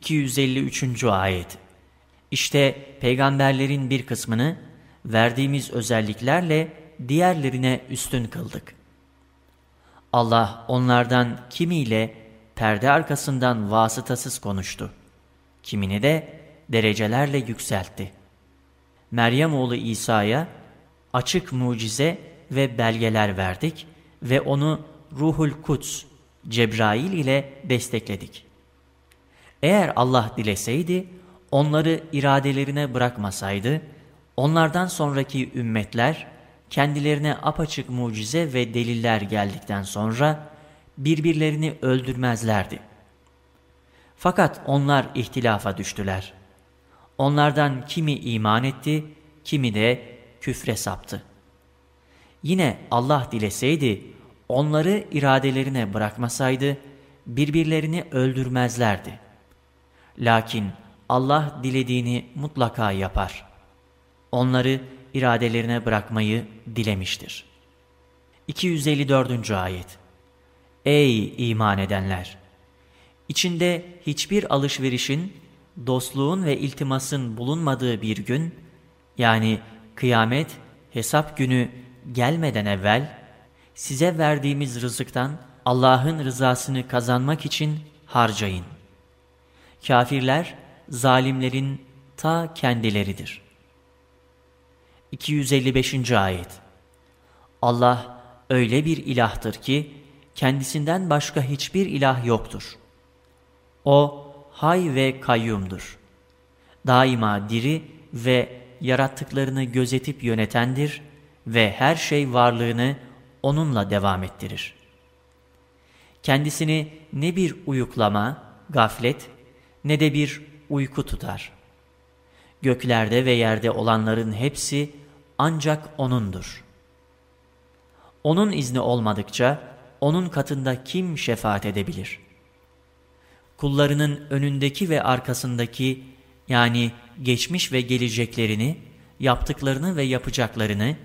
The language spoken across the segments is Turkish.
253. Ayet İşte peygamberlerin bir kısmını verdiğimiz özelliklerle diğerlerine üstün kıldık. Allah onlardan kimiyle perde arkasından vasıtasız konuştu. Kimini de derecelerle yükseltti. Meryem oğlu İsa'ya açık mucize ve belgeler verdik ve onu Ruhul Kuds, Cebrail ile destekledik. Eğer Allah dileseydi, onları iradelerine bırakmasaydı, onlardan sonraki ümmetler, kendilerine apaçık mucize ve deliller geldikten sonra, birbirlerini öldürmezlerdi. Fakat onlar ihtilafa düştüler. Onlardan kimi iman etti, kimi de küfre saptı. Yine Allah dileseydi, onları iradelerine bırakmasaydı, birbirlerini öldürmezlerdi. Lakin Allah dilediğini mutlaka yapar. Onları iradelerine bırakmayı dilemiştir. 254. Ayet Ey iman edenler! İçinde hiçbir alışverişin, dostluğun ve iltimasın bulunmadığı bir gün, yani kıyamet, hesap günü gelmeden evvel, size verdiğimiz rızıktan Allah'ın rızasını kazanmak için harcayın. Kafirler, zalimlerin ta kendileridir. 255. Ayet Allah öyle bir ilahtır ki, kendisinden başka hiçbir ilah yoktur. O, hay ve kayyumdur. Daima diri ve yarattıklarını gözetip yönetendir ve her şey varlığını onunla devam ettirir. Kendisini ne bir uyuklama, gaflet ne de bir uyku tutar. Göklerde ve yerde olanların hepsi ancak O'nundur. O'nun izni olmadıkça O'nun katında kim şefaat edebilir? Kullarının önündeki ve arkasındaki yani geçmiş ve geleceklerini, yaptıklarını ve yapacaklarını,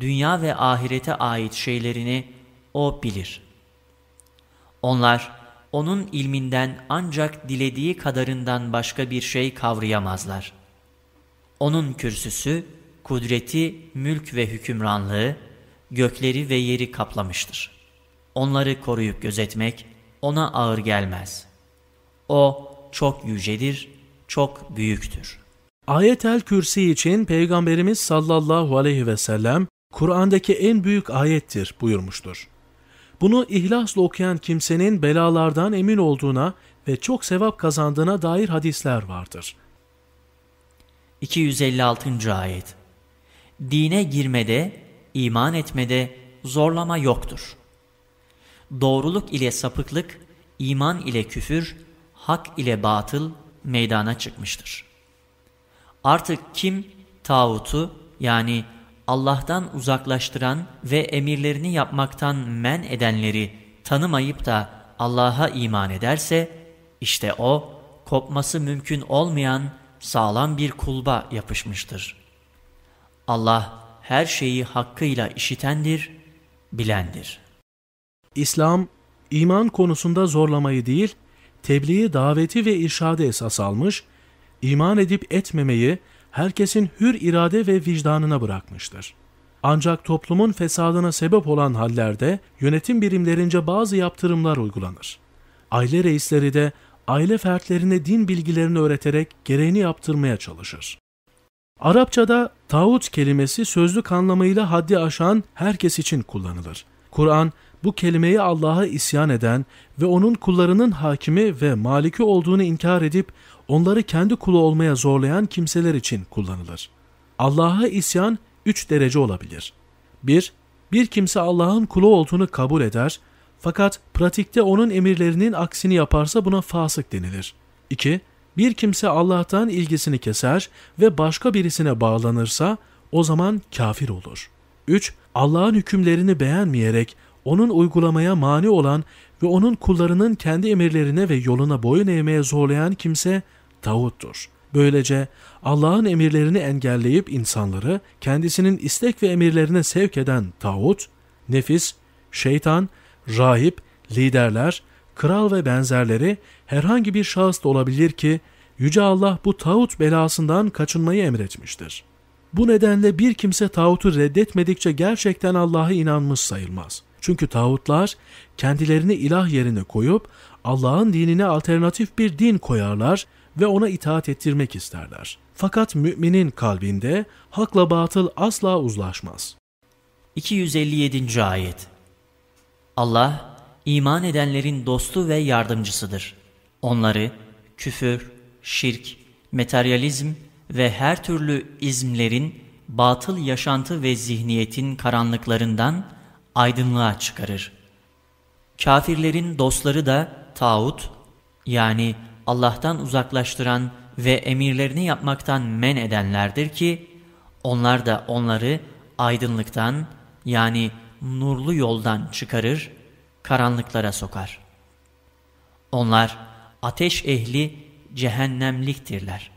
dünya ve ahirete ait şeylerini O bilir. Onlar, O'nun ilminden ancak dilediği kadarından başka bir şey kavrayamazlar. O'nun kürsüsü, kudreti, mülk ve hükümranlığı, gökleri ve yeri kaplamıştır. Onları koruyup gözetmek O'na ağır gelmez. O çok yücedir, çok büyüktür. Ayetel Kürsi için Peygamberimiz sallallahu aleyhi ve sellem Kur'an'daki en büyük ayettir buyurmuştur. Bunu ihlasla okuyan kimsenin belalardan emin olduğuna ve çok sevap kazandığına dair hadisler vardır. 256. Ayet Dine girmede, iman etmede zorlama yoktur. Doğruluk ile sapıklık, iman ile küfür, hak ile batıl meydana çıkmıştır. Artık kim tağutu yani Allah'tan uzaklaştıran ve emirlerini yapmaktan men edenleri tanımayıp da Allah'a iman ederse, işte o, kopması mümkün olmayan sağlam bir kulba yapışmıştır. Allah her şeyi hakkıyla işitendir, bilendir. İslam, iman konusunda zorlamayı değil, tebliği, daveti ve irşadı esas almış, iman edip etmemeyi herkesin hür irade ve vicdanına bırakmıştır. Ancak toplumun fesadına sebep olan hallerde yönetim birimlerince bazı yaptırımlar uygulanır. Aile reisleri de aile fertlerine din bilgilerini öğreterek gereğini yaptırmaya çalışır. Arapçada tağut kelimesi sözlük anlamıyla haddi aşan herkes için kullanılır. Kur'an bu kelimeyi Allah'a isyan eden ve onun kullarının hakimi ve maliki olduğunu inkar edip onları kendi kulu olmaya zorlayan kimseler için kullanılır. Allah'a isyan üç derece olabilir. 1. Bir kimse Allah'ın kulu olduğunu kabul eder fakat pratikte onun emirlerinin aksini yaparsa buna fasık denilir. 2. Bir kimse Allah'tan ilgisini keser ve başka birisine bağlanırsa o zaman kafir olur. 3. Allah'ın hükümlerini beğenmeyerek onun uygulamaya mani olan ve onun kullarının kendi emirlerine ve yoluna boyun eğmeye zorlayan kimse tağuttur. Böylece Allah'ın emirlerini engelleyip insanları kendisinin istek ve emirlerine sevk eden tağut, nefis, şeytan, rahip, liderler, kral ve benzerleri herhangi bir şahıs da olabilir ki Yüce Allah bu tağut belasından kaçınmayı emretmiştir. Bu nedenle bir kimse tağutu reddetmedikçe gerçekten Allah'a inanmış sayılmaz. Çünkü tağutlar kendilerini ilah yerine koyup Allah'ın dinine alternatif bir din koyarlar ve ona itaat ettirmek isterler. Fakat müminin kalbinde hakla batıl asla uzlaşmaz. 257. Ayet Allah, iman edenlerin dostu ve yardımcısıdır. Onları küfür, şirk, materyalizm ve her türlü izmlerin, batıl yaşantı ve zihniyetin karanlıklarından aydınlığa çıkarır. Kafirlerin dostları da tağut, yani Allah'tan uzaklaştıran ve emirlerini yapmaktan men edenlerdir ki, onlar da onları aydınlıktan yani nurlu yoldan çıkarır, karanlıklara sokar. Onlar ateş ehli cehennemliktirler.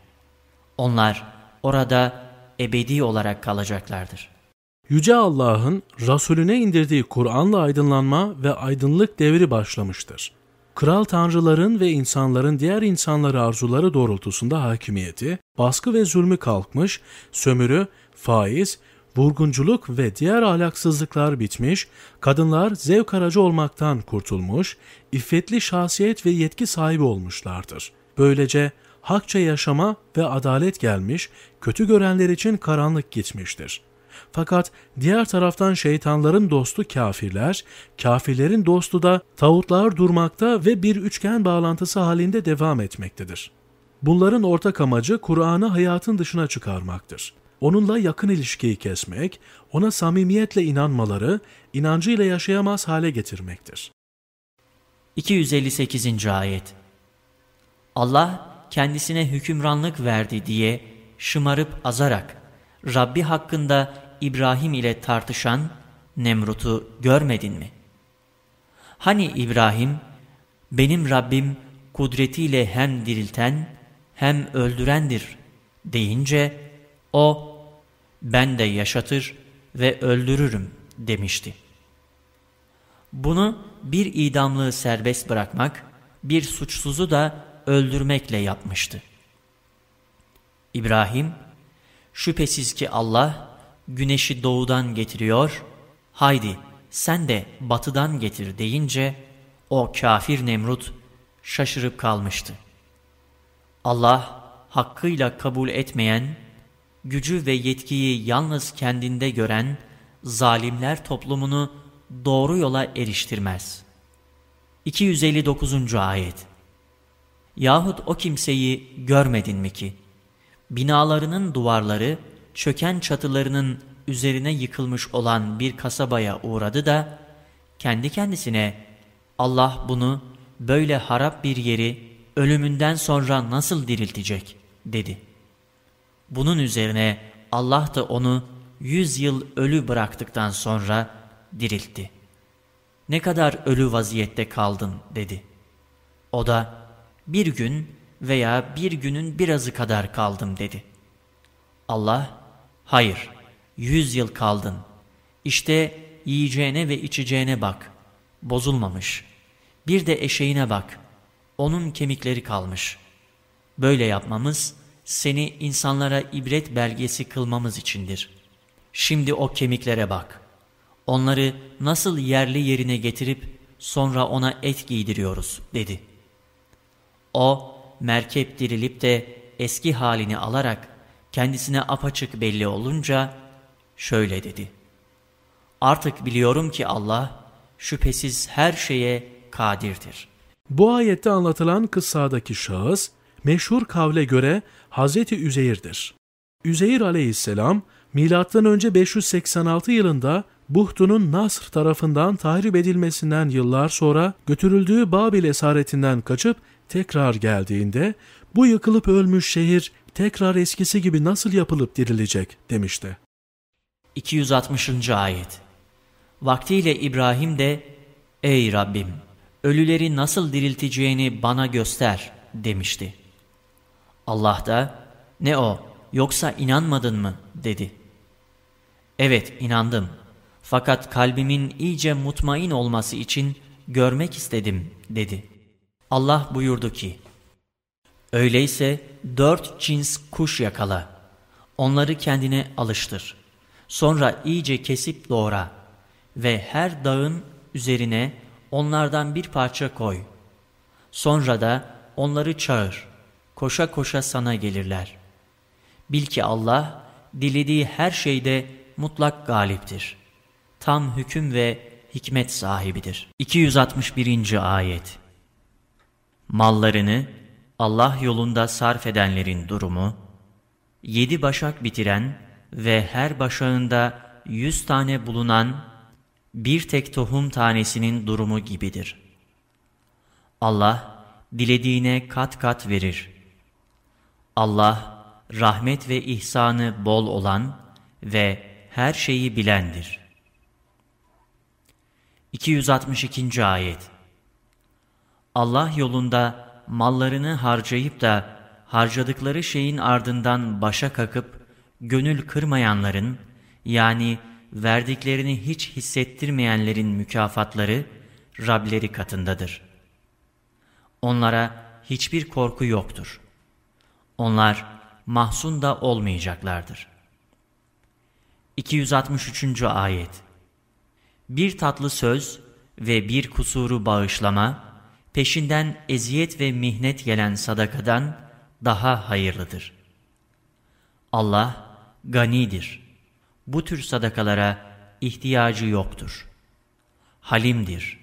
Onlar orada ebedi olarak kalacaklardır. Yüce Allah'ın Resulüne indirdiği Kur'an'la aydınlanma ve aydınlık devri başlamıştır. Kral tanrıların ve insanların diğer insanları arzuları doğrultusunda hakimiyeti, baskı ve zulmü kalkmış, sömürü, faiz, vurgunculuk ve diğer ahlaksızlıklar bitmiş, kadınlar zevk aracı olmaktan kurtulmuş, iffetli şahsiyet ve yetki sahibi olmuşlardır. Böylece hakça yaşama ve adalet gelmiş, kötü görenler için karanlık gitmiştir. Fakat diğer taraftan şeytanların dostu kafirler, kafirlerin dostu da tağutlar durmakta ve bir üçgen bağlantısı halinde devam etmektedir. Bunların ortak amacı Kur'an'ı hayatın dışına çıkarmaktır. Onunla yakın ilişkiyi kesmek, ona samimiyetle inanmaları, inancıyla yaşayamaz hale getirmektir. 258. Ayet Allah kendisine hükümranlık verdi diye şımarıp azarak Rabbi hakkında İbrahim ile tartışan Nemrut'u görmedin mi? Hani İbrahim, benim Rabbim kudretiyle hem dirilten hem öldürendir deyince o, ben de yaşatır ve öldürürüm demişti. Bunu bir idamlığı serbest bırakmak, bir suçsuzu da öldürmekle yapmıştı. İbrahim, şüphesiz ki Allah güneşi doğudan getiriyor, haydi sen de batıdan getir deyince o kafir Nemrut şaşırıp kalmıştı. Allah hakkıyla kabul etmeyen, gücü ve yetkiyi yalnız kendinde gören zalimler toplumunu doğru yola eriştirmez. 259. Ayet Yahut o kimseyi görmedin mi ki? Binalarının duvarları, çöken çatılarının üzerine yıkılmış olan bir kasabaya uğradı da, kendi kendisine Allah bunu böyle harap bir yeri ölümünden sonra nasıl diriltecek dedi. Bunun üzerine Allah da onu yüz yıl ölü bıraktıktan sonra diriltti. Ne kadar ölü vaziyette kaldın dedi. O da bir gün veya bir günün birazı kadar kaldım dedi. Allah, hayır, yüz yıl kaldın. İşte yiyeceğine ve içeceğine bak, bozulmamış. Bir de eşeğine bak, onun kemikleri kalmış. Böyle yapmamız, seni insanlara ibret belgesi kılmamız içindir. Şimdi o kemiklere bak. Onları nasıl yerli yerine getirip sonra ona et giydiriyoruz dedi. O merkep dirilip de eski halini alarak kendisine apaçık belli olunca şöyle dedi. Artık biliyorum ki Allah şüphesiz her şeye kadirdir. Bu ayette anlatılan kıssadaki şahıs meşhur kavle göre Hazreti Üzeyr'dir. Üzeyr aleyhisselam M.Ö. 586 yılında Buhtu'nun Nasr tarafından tahrip edilmesinden yıllar sonra götürüldüğü Babil esaretinden kaçıp tekrar geldiğinde bu yıkılıp ölmüş şehir tekrar eskisi gibi nasıl yapılıp dirilecek demişti. 260. Ayet Vaktiyle İbrahim de Ey Rabbim ölüleri nasıl dirilteceğini bana göster demişti. Allah da ne o yoksa inanmadın mı dedi. Evet inandım fakat kalbimin iyice mutmain olması için görmek istedim dedi. Allah buyurdu ki, Öyleyse dört cins kuş yakala, onları kendine alıştır. Sonra iyice kesip doğra ve her dağın üzerine onlardan bir parça koy. Sonra da onları çağır, koşa koşa sana gelirler. Bil ki Allah, dilediği her şeyde mutlak galiptir. Tam hüküm ve hikmet sahibidir. 261. Ayet Mallarını Allah yolunda sarf edenlerin durumu, yedi başak bitiren ve her başağında yüz tane bulunan bir tek tohum tanesinin durumu gibidir. Allah dilediğine kat kat verir. Allah rahmet ve ihsanı bol olan ve her şeyi bilendir. 262. Ayet Allah yolunda mallarını harcayıp da harcadıkları şeyin ardından başa kakıp gönül kırmayanların yani verdiklerini hiç hissettirmeyenlerin mükafatları Rableri katındadır. Onlara hiçbir korku yoktur. Onlar mahzun da olmayacaklardır. 263. Ayet Bir tatlı söz ve bir kusuru bağışlama, peşinden eziyet ve mihnet gelen sadakadan daha hayırlıdır. Allah ganidir. Bu tür sadakalara ihtiyacı yoktur. Halimdir.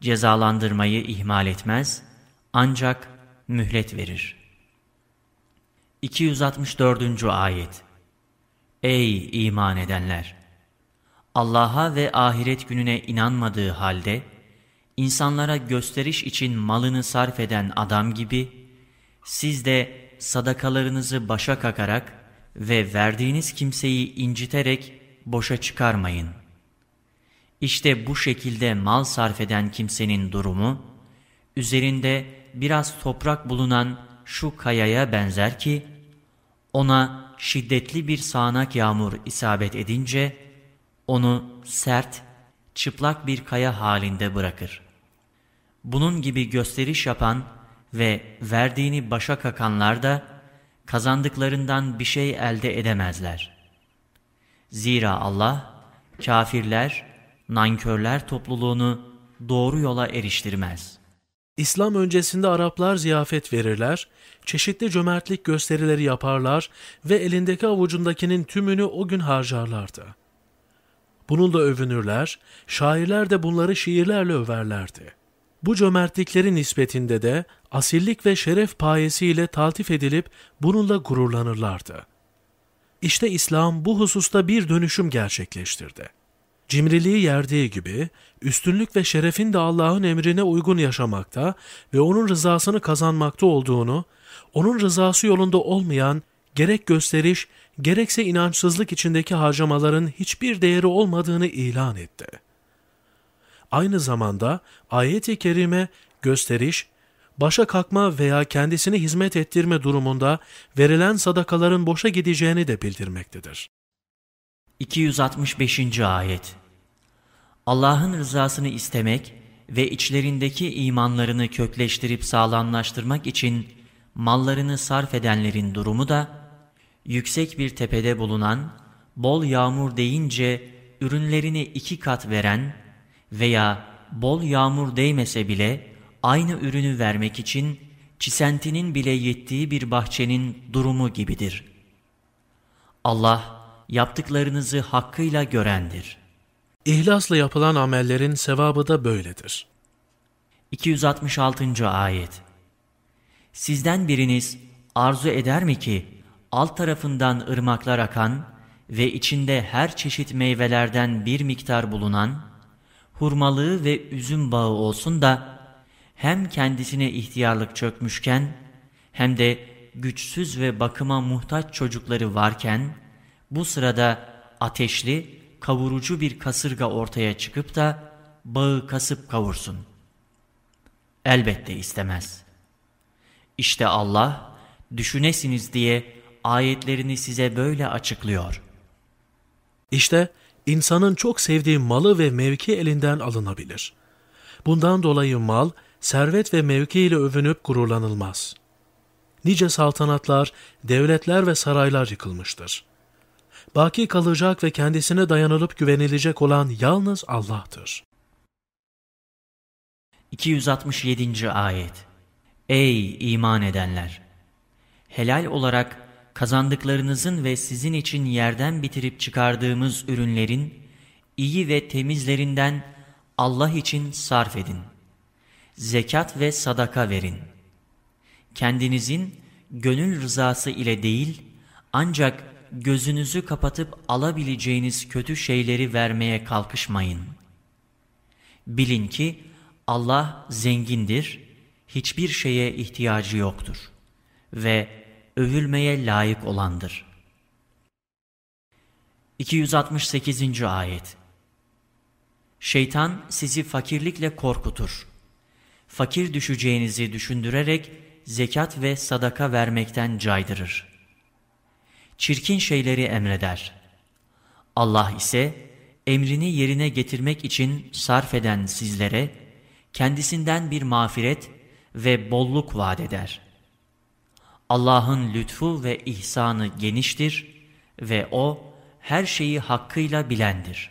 Cezalandırmayı ihmal etmez, ancak mühlet verir. 264. Ayet Ey iman edenler! Allah'a ve ahiret gününe inanmadığı halde, insanlara gösteriş için malını sarf eden adam gibi, siz de sadakalarınızı başa kakarak ve verdiğiniz kimseyi inciterek boşa çıkarmayın. İşte bu şekilde mal sarf eden kimsenin durumu, üzerinde biraz toprak bulunan şu kayaya benzer ki, ona şiddetli bir sağanak yağmur isabet edince, onu sert, çıplak bir kaya halinde bırakır. Bunun gibi gösteriş yapan ve verdiğini başa kakanlar da kazandıklarından bir şey elde edemezler. Zira Allah kafirler, nankörler topluluğunu doğru yola eriştirmez. İslam öncesinde Araplar ziyafet verirler, çeşitli cömertlik gösterileri yaparlar ve elindeki avucundakinin tümünü o gün harcarlardı. Bununla övünürler, şairler de bunları şiirlerle överlerdi. Bu cömertliklerin nispetinde de asillik ve şeref payesiyle taltif edilip bununla gururlanırlardı. İşte İslam bu hususta bir dönüşüm gerçekleştirdi. Cimriliği yerdiği gibi üstünlük ve şerefin de Allah'ın emrine uygun yaşamakta ve onun rızasını kazanmakta olduğunu, onun rızası yolunda olmayan gerek gösteriş gerekse inançsızlık içindeki harcamaların hiçbir değeri olmadığını ilan etti. Aynı zamanda ayet-i kerime gösteriş, başa kalkma veya kendisini hizmet ettirme durumunda verilen sadakaların boşa gideceğini de bildirmektedir. 265. Ayet Allah'ın rızasını istemek ve içlerindeki imanlarını kökleştirip sağlamlaştırmak için mallarını sarf edenlerin durumu da, yüksek bir tepede bulunan, bol yağmur deyince ürünlerini iki kat veren veya bol yağmur değmese bile aynı ürünü vermek için çisentinin bile yettiği bir bahçenin durumu gibidir. Allah yaptıklarınızı hakkıyla görendir. İhlasla yapılan amellerin sevabı da böyledir. 266. Ayet Sizden biriniz arzu eder mi ki alt tarafından ırmaklar akan ve içinde her çeşit meyvelerden bir miktar bulunan, hurmalığı ve üzüm bağı olsun da hem kendisine ihtiyarlık çökmüşken hem de güçsüz ve bakıma muhtaç çocukları varken bu sırada ateşli, kavurucu bir kasırga ortaya çıkıp da bağı kasıp kavursun. Elbette istemez. İşte Allah düşünesiniz diye ayetlerini size böyle açıklıyor. İşte insanın çok sevdiği malı ve mevki elinden alınabilir. Bundan dolayı mal, servet ve mevki ile övünüp gururlanılmaz. Nice saltanatlar, devletler ve saraylar yıkılmıştır. Baki kalacak ve kendisine dayanılıp güvenilecek olan yalnız Allah'tır. 267. Ayet Ey iman edenler! Helal olarak kazandıklarınızın ve sizin için yerden bitirip çıkardığımız ürünlerin iyi ve temizlerinden Allah için sarf edin. Zekat ve sadaka verin. Kendinizin gönül rızası ile değil, ancak gözünüzü kapatıp alabileceğiniz kötü şeyleri vermeye kalkışmayın. Bilin ki Allah zengindir, hiçbir şeye ihtiyacı yoktur ve övülmeye layık olandır. 268. Ayet Şeytan sizi fakirlikle korkutur. Fakir düşeceğinizi düşündürerek zekat ve sadaka vermekten caydırır. Çirkin şeyleri emreder. Allah ise emrini yerine getirmek için sarf eden sizlere kendisinden bir mağfiret ve bolluk vaat eder. Allah'ın lütfu ve ihsanı geniştir ve O her şeyi hakkıyla bilendir.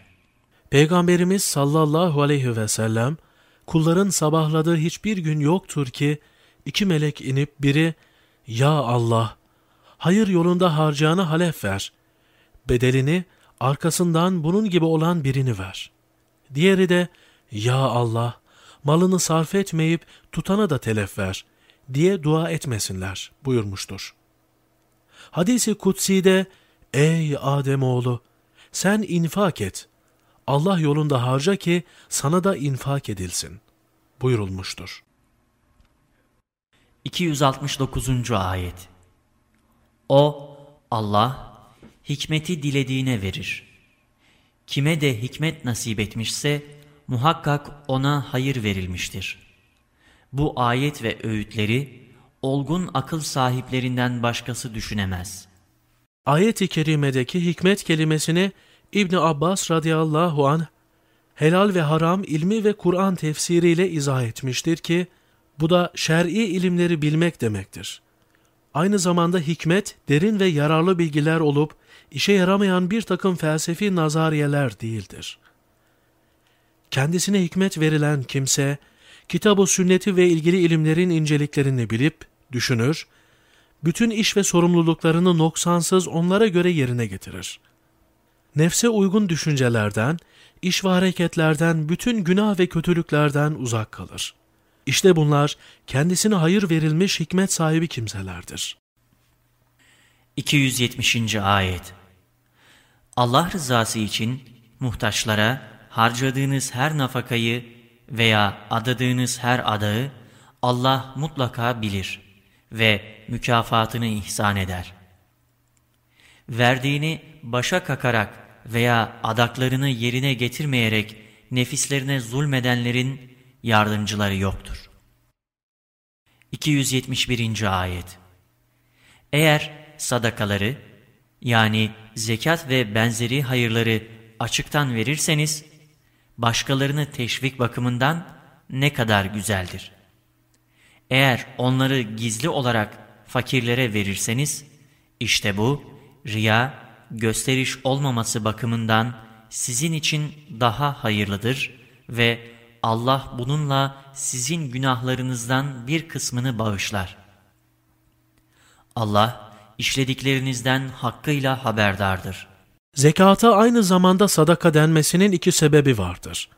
Peygamberimiz sallallahu aleyhi ve sellem, kulların sabahladığı hiçbir gün yoktur ki, iki melek inip biri, Ya Allah, hayır yolunda harcayanı halef ver, bedelini arkasından bunun gibi olan birini ver. Diğeri de, Ya Allah, malını sarf etmeyip tutana da telef ver diye dua etmesinler buyurmuştur. Hadisi kutsi'de Ey Ademoğlu sen infak et. Allah yolunda harca ki sana da infak edilsin buyurulmuştur. 269. Ayet O Allah hikmeti dilediğine verir. Kime de hikmet nasip etmişse muhakkak ona hayır verilmiştir. Bu ayet ve öğütleri olgun akıl sahiplerinden başkası düşünemez. Ayet-i kerimedeki hikmet kelimesini İbni Abbas radıyallahu anh helal ve haram ilmi ve Kur'an tefsiriyle izah etmiştir ki bu da şer'i ilimleri bilmek demektir. Aynı zamanda hikmet derin ve yararlı bilgiler olup işe yaramayan bir takım felsefi nazariyeler değildir. Kendisine hikmet verilen kimse, kitab-ı sünneti ve ilgili ilimlerin inceliklerini bilip, düşünür, bütün iş ve sorumluluklarını noksansız onlara göre yerine getirir. Nefse uygun düşüncelerden, iş ve hareketlerden, bütün günah ve kötülüklerden uzak kalır. İşte bunlar kendisine hayır verilmiş hikmet sahibi kimselerdir. 270. Ayet Allah rızası için muhtaçlara harcadığınız her nafakayı veya adadığınız her adağı Allah mutlaka bilir ve mükafatını ihsan eder. Verdiğini başa kakarak veya adaklarını yerine getirmeyerek nefislerine zulmedenlerin yardımcıları yoktur. 271. Ayet Eğer sadakaları yani zekat ve benzeri hayırları açıktan verirseniz, başkalarını teşvik bakımından ne kadar güzeldir. Eğer onları gizli olarak fakirlere verirseniz, işte bu riya, gösteriş olmaması bakımından sizin için daha hayırlıdır ve Allah bununla sizin günahlarınızdan bir kısmını bağışlar. Allah işlediklerinizden hakkıyla haberdardır. Zekata aynı zamanda sadaka denmesinin iki sebebi vardır.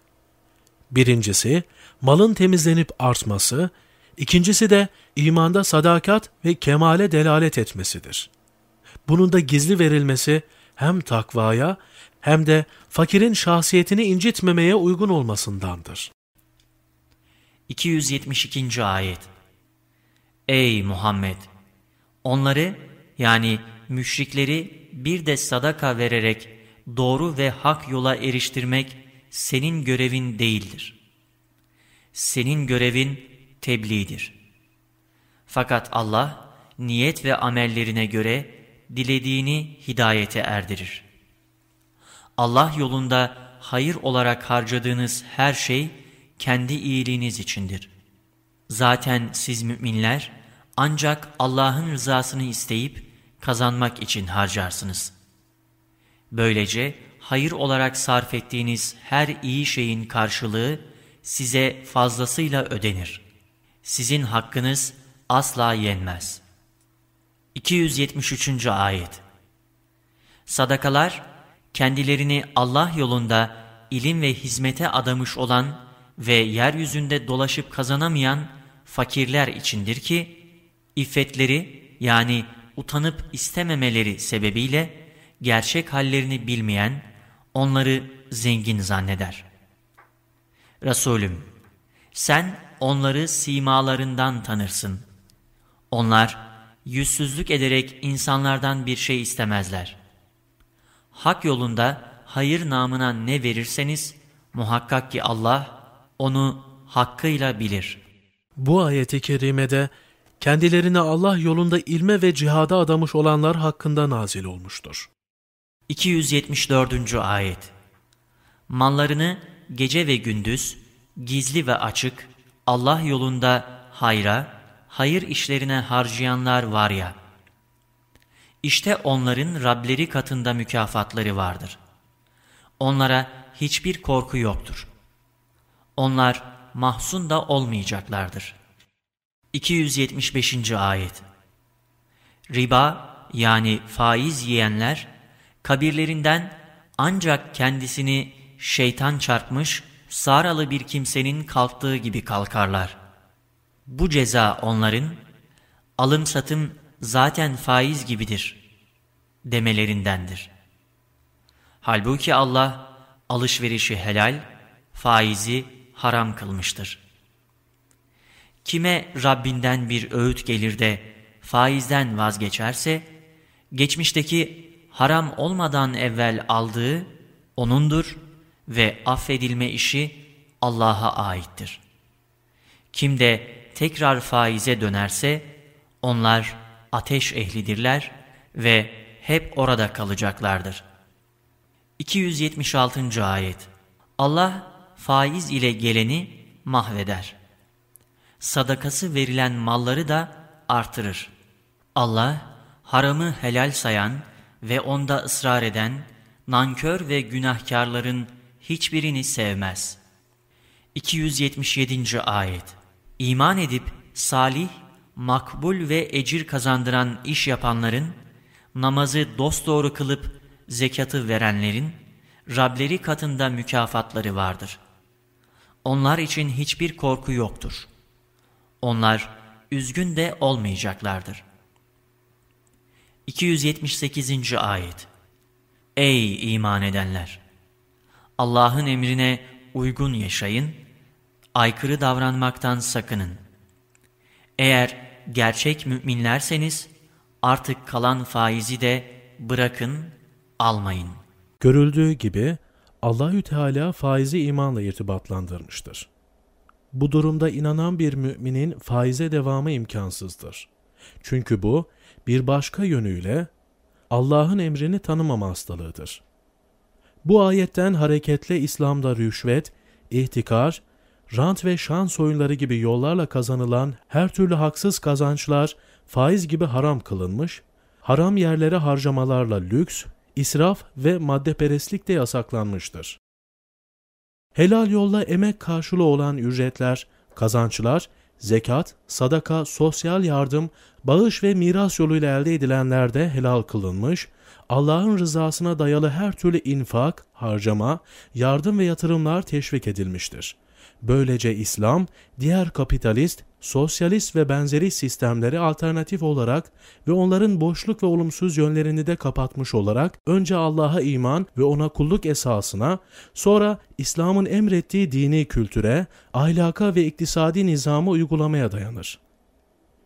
Birincisi, malın temizlenip artması, ikincisi de imanda sadakat ve kemale delalet etmesidir. Bunun da gizli verilmesi hem takvaya hem de fakirin şahsiyetini incitmemeye uygun olmasındandır. 272. Ayet Ey Muhammed! Onları yani müşrikleri bir de sadaka vererek doğru ve hak yola eriştirmek senin görevin değildir. Senin görevin tebliğdir. Fakat Allah niyet ve amellerine göre dilediğini hidayete erdirir. Allah yolunda hayır olarak harcadığınız her şey kendi iyiliğiniz içindir. Zaten siz müminler ancak Allah'ın rızasını isteyip kazanmak için harcarsınız. Böylece hayır olarak sarf ettiğiniz her iyi şeyin karşılığı size fazlasıyla ödenir. Sizin hakkınız asla yenmez. 273. Ayet Sadakalar, kendilerini Allah yolunda ilim ve hizmete adamış olan ve yeryüzünde dolaşıp kazanamayan fakirler içindir ki, iffetleri yani utanıp istememeleri sebebiyle gerçek hallerini bilmeyen, onları zengin zanneder. Resulüm, sen onları simalarından tanırsın. Onlar yüzsüzlük ederek insanlardan bir şey istemezler. Hak yolunda hayır namına ne verirseniz muhakkak ki Allah onu hakkıyla bilir. Bu ayeti kerimede kendilerini Allah yolunda ilme ve cihada adamış olanlar hakkında nazil olmuştur. 274. Ayet Mallarını gece ve gündüz, gizli ve açık, Allah yolunda hayra, hayır işlerine harcayanlar var ya, işte onların Rableri katında mükafatları vardır. Onlara hiçbir korku yoktur. Onlar mahzun da olmayacaklardır. 275. Ayet Riba yani faiz yiyenler, kabirlerinden ancak kendisini şeytan çarpmış, saralı bir kimsenin kalktığı gibi kalkarlar. Bu ceza onların, alım satım zaten faiz gibidir demelerindendir. Halbuki Allah alışverişi helal, faizi haram kılmıştır. Kime Rabbinden bir öğüt gelir de faizden vazgeçerse, geçmişteki haram olmadan evvel aldığı O'nundur ve affedilme işi Allah'a aittir. Kim de tekrar faize dönerse, onlar ateş ehlidirler ve hep orada kalacaklardır. 276. Ayet Allah faiz ile geleni mahveder. Sadakası verilen malları da artırır. Allah haramı helal sayan ve onda ısrar eden, nankör ve günahkarların hiçbirini sevmez. 277. Ayet İman edip salih, makbul ve ecir kazandıran iş yapanların, namazı dosdoğru kılıp zekatı verenlerin, Rableri katında mükafatları vardır. Onlar için hiçbir korku yoktur. Onlar üzgün de olmayacaklardır. 278. Ayet Ey iman edenler! Allah'ın emrine uygun yaşayın, aykırı davranmaktan sakının. Eğer gerçek müminlerseniz artık kalan faizi de bırakın, almayın. Görüldüğü gibi Allahü Teala faizi imanla irtibatlandırmıştır. Bu durumda inanan bir müminin faize devamı imkansızdır. Çünkü bu bir başka yönüyle Allah'ın emrini tanımama hastalığıdır. Bu ayetten hareketle İslam'da rüşvet, ihtikar, rant ve şans oyunları gibi yollarla kazanılan her türlü haksız kazançlar faiz gibi haram kılınmış, haram yerlere harcamalarla lüks, israf ve maddeperestlik de yasaklanmıştır. Helal yolla emek karşılığı olan ücretler, kazançlar, zekat, sadaka, sosyal yardım, bağış ve miras yoluyla elde edilenler de helal kılınmış, Allah'ın rızasına dayalı her türlü infak, harcama, yardım ve yatırımlar teşvik edilmiştir. Böylece İslam, diğer kapitalist, sosyalist ve benzeri sistemleri alternatif olarak ve onların boşluk ve olumsuz yönlerini de kapatmış olarak önce Allah'a iman ve ona kulluk esasına, sonra İslam'ın emrettiği dini kültüre, ahlaka ve iktisadi nizamı uygulamaya dayanır.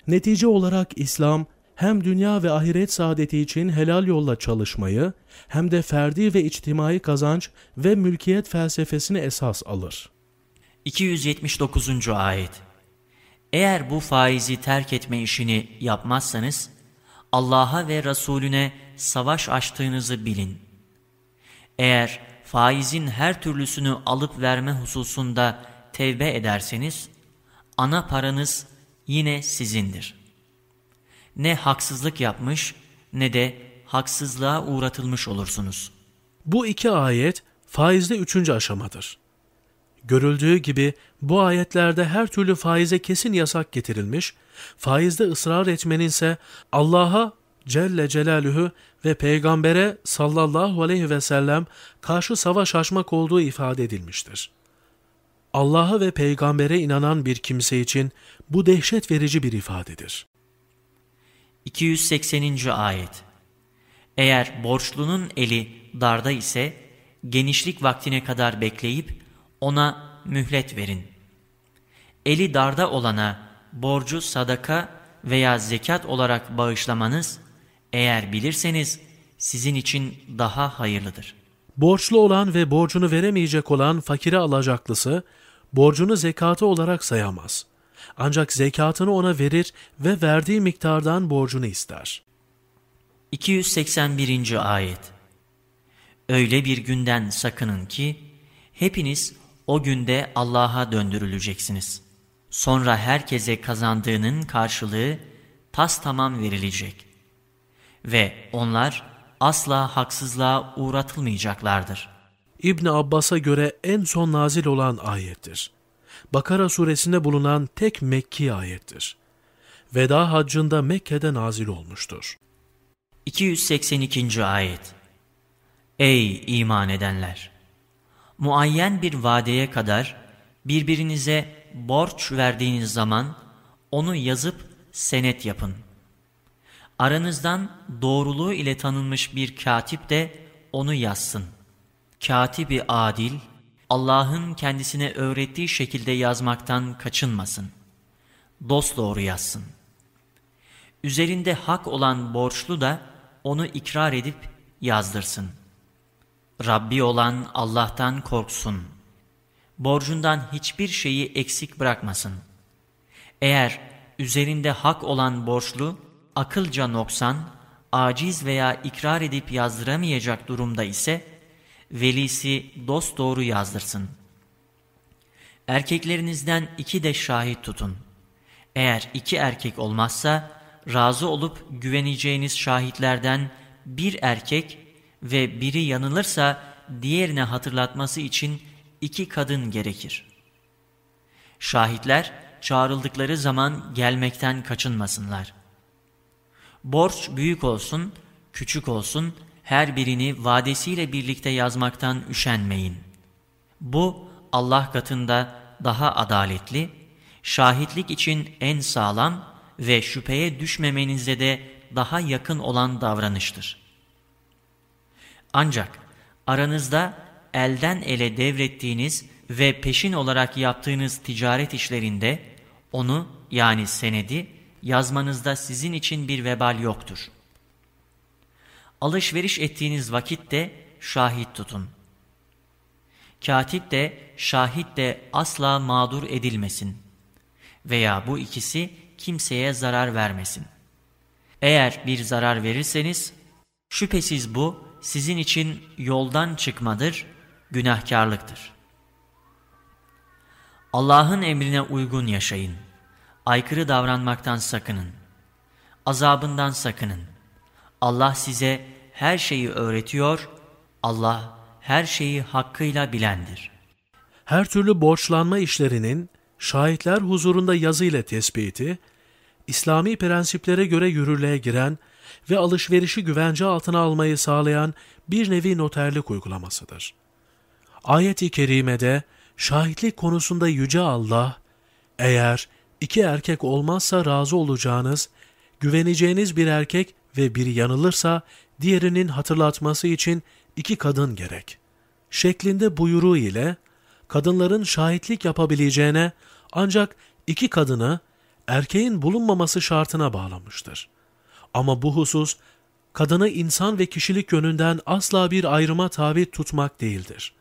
Netice olarak İslam, hem dünya ve ahiret saadeti için helal yolla çalışmayı, hem de ferdi ve içtimai kazanç ve mülkiyet felsefesini esas alır. 279. Ayet Eğer bu faizi terk etme işini yapmazsanız, Allah'a ve Resulüne savaş açtığınızı bilin. Eğer faizin her türlüsünü alıp verme hususunda tevbe ederseniz, ana paranız yine sizindir. Ne haksızlık yapmış ne de haksızlığa uğratılmış olursunuz. Bu iki ayet faizde üçüncü aşamadır. Görüldüğü gibi bu ayetlerde her türlü faize kesin yasak getirilmiş, faizde ısrar etmenin ise Allah'a Celle Celaluhu ve Peygambere sallallahu aleyhi ve sellem karşı savaş açmak olduğu ifade edilmiştir. Allah'a ve peygambere inanan bir kimse için bu dehşet verici bir ifadedir. 280. Ayet Eğer borçlunun eli darda ise genişlik vaktine kadar bekleyip ona mühlet verin. Eli darda olana borcu sadaka veya zekat olarak bağışlamanız eğer bilirseniz sizin için daha hayırlıdır. Borçlu olan ve borcunu veremeyecek olan fakire alacaklısı, borcunu zekatı olarak sayamaz. Ancak zekatını ona verir ve verdiği miktardan borcunu ister. 281. Ayet Öyle bir günden sakının ki, hepiniz o günde Allah'a döndürüleceksiniz. Sonra herkese kazandığının karşılığı tas tamam verilecek. Ve onlar asla haksızlığa uğratılmayacaklardır. İbn Abbas'a göre en son nazil olan ayettir. Bakara suresinde bulunan tek Mekki ayettir. Veda haccında Mekke'de nazil olmuştur. 282. Ayet Ey iman edenler! Muayyen bir vadeye kadar birbirinize borç verdiğiniz zaman onu yazıp senet yapın. Aranızdan doğruluğu ile tanınmış bir katip de onu yazsın. Katibi adil, Allah'ın kendisine öğrettiği şekilde yazmaktan kaçınmasın. Dost doğru yazsın. Üzerinde hak olan borçlu da onu ikrar edip yazdırsın. Rabbi olan Allah'tan korksun. Borcundan hiçbir şeyi eksik bırakmasın. Eğer üzerinde hak olan borçlu, akılca noksan, aciz veya ikrar edip yazdıramayacak durumda ise, velisi dosdoğru yazdırsın. Erkeklerinizden iki de şahit tutun. Eğer iki erkek olmazsa, razı olup güveneceğiniz şahitlerden bir erkek ve biri yanılırsa diğerine hatırlatması için iki kadın gerekir. Şahitler çağrıldıkları zaman gelmekten kaçınmasınlar. Borç büyük olsun, küçük olsun, her birini vadesiyle birlikte yazmaktan üşenmeyin. Bu Allah katında daha adaletli, şahitlik için en sağlam ve şüpheye düşmemenize de daha yakın olan davranıştır. Ancak aranızda elden ele devrettiğiniz ve peşin olarak yaptığınız ticaret işlerinde onu yani senedi yazmanızda sizin için bir vebal yoktur. Alışveriş ettiğiniz vakitte şahit tutun. Katip de şahit de asla mağdur edilmesin. Veya bu ikisi kimseye zarar vermesin. Eğer bir zarar verirseniz, şüphesiz bu sizin için yoldan çıkmadır, günahkarlıktır. Allah'ın emrine uygun yaşayın. Aykırı davranmaktan sakının. Azabından sakının. Allah size her şeyi öğretiyor, Allah her şeyi hakkıyla bilendir. Her türlü borçlanma işlerinin şahitler huzurunda yazı ile tespiti, İslami prensiplere göre yürürlüğe giren ve alışverişi güvence altına almayı sağlayan bir nevi noterlik uygulamasıdır. Ayet-i kerimede şahitlik konusunda Yüce Allah, eğer iki erkek olmazsa razı olacağınız, güveneceğiniz bir erkek ve biri yanılırsa diğerinin hatırlatması için iki kadın gerek. Şeklinde buyruğu ile kadınların şahitlik yapabileceğine ancak iki kadını erkeğin bulunmaması şartına bağlamıştır. Ama bu husus kadını insan ve kişilik yönünden asla bir ayrıma tabi tutmak değildir.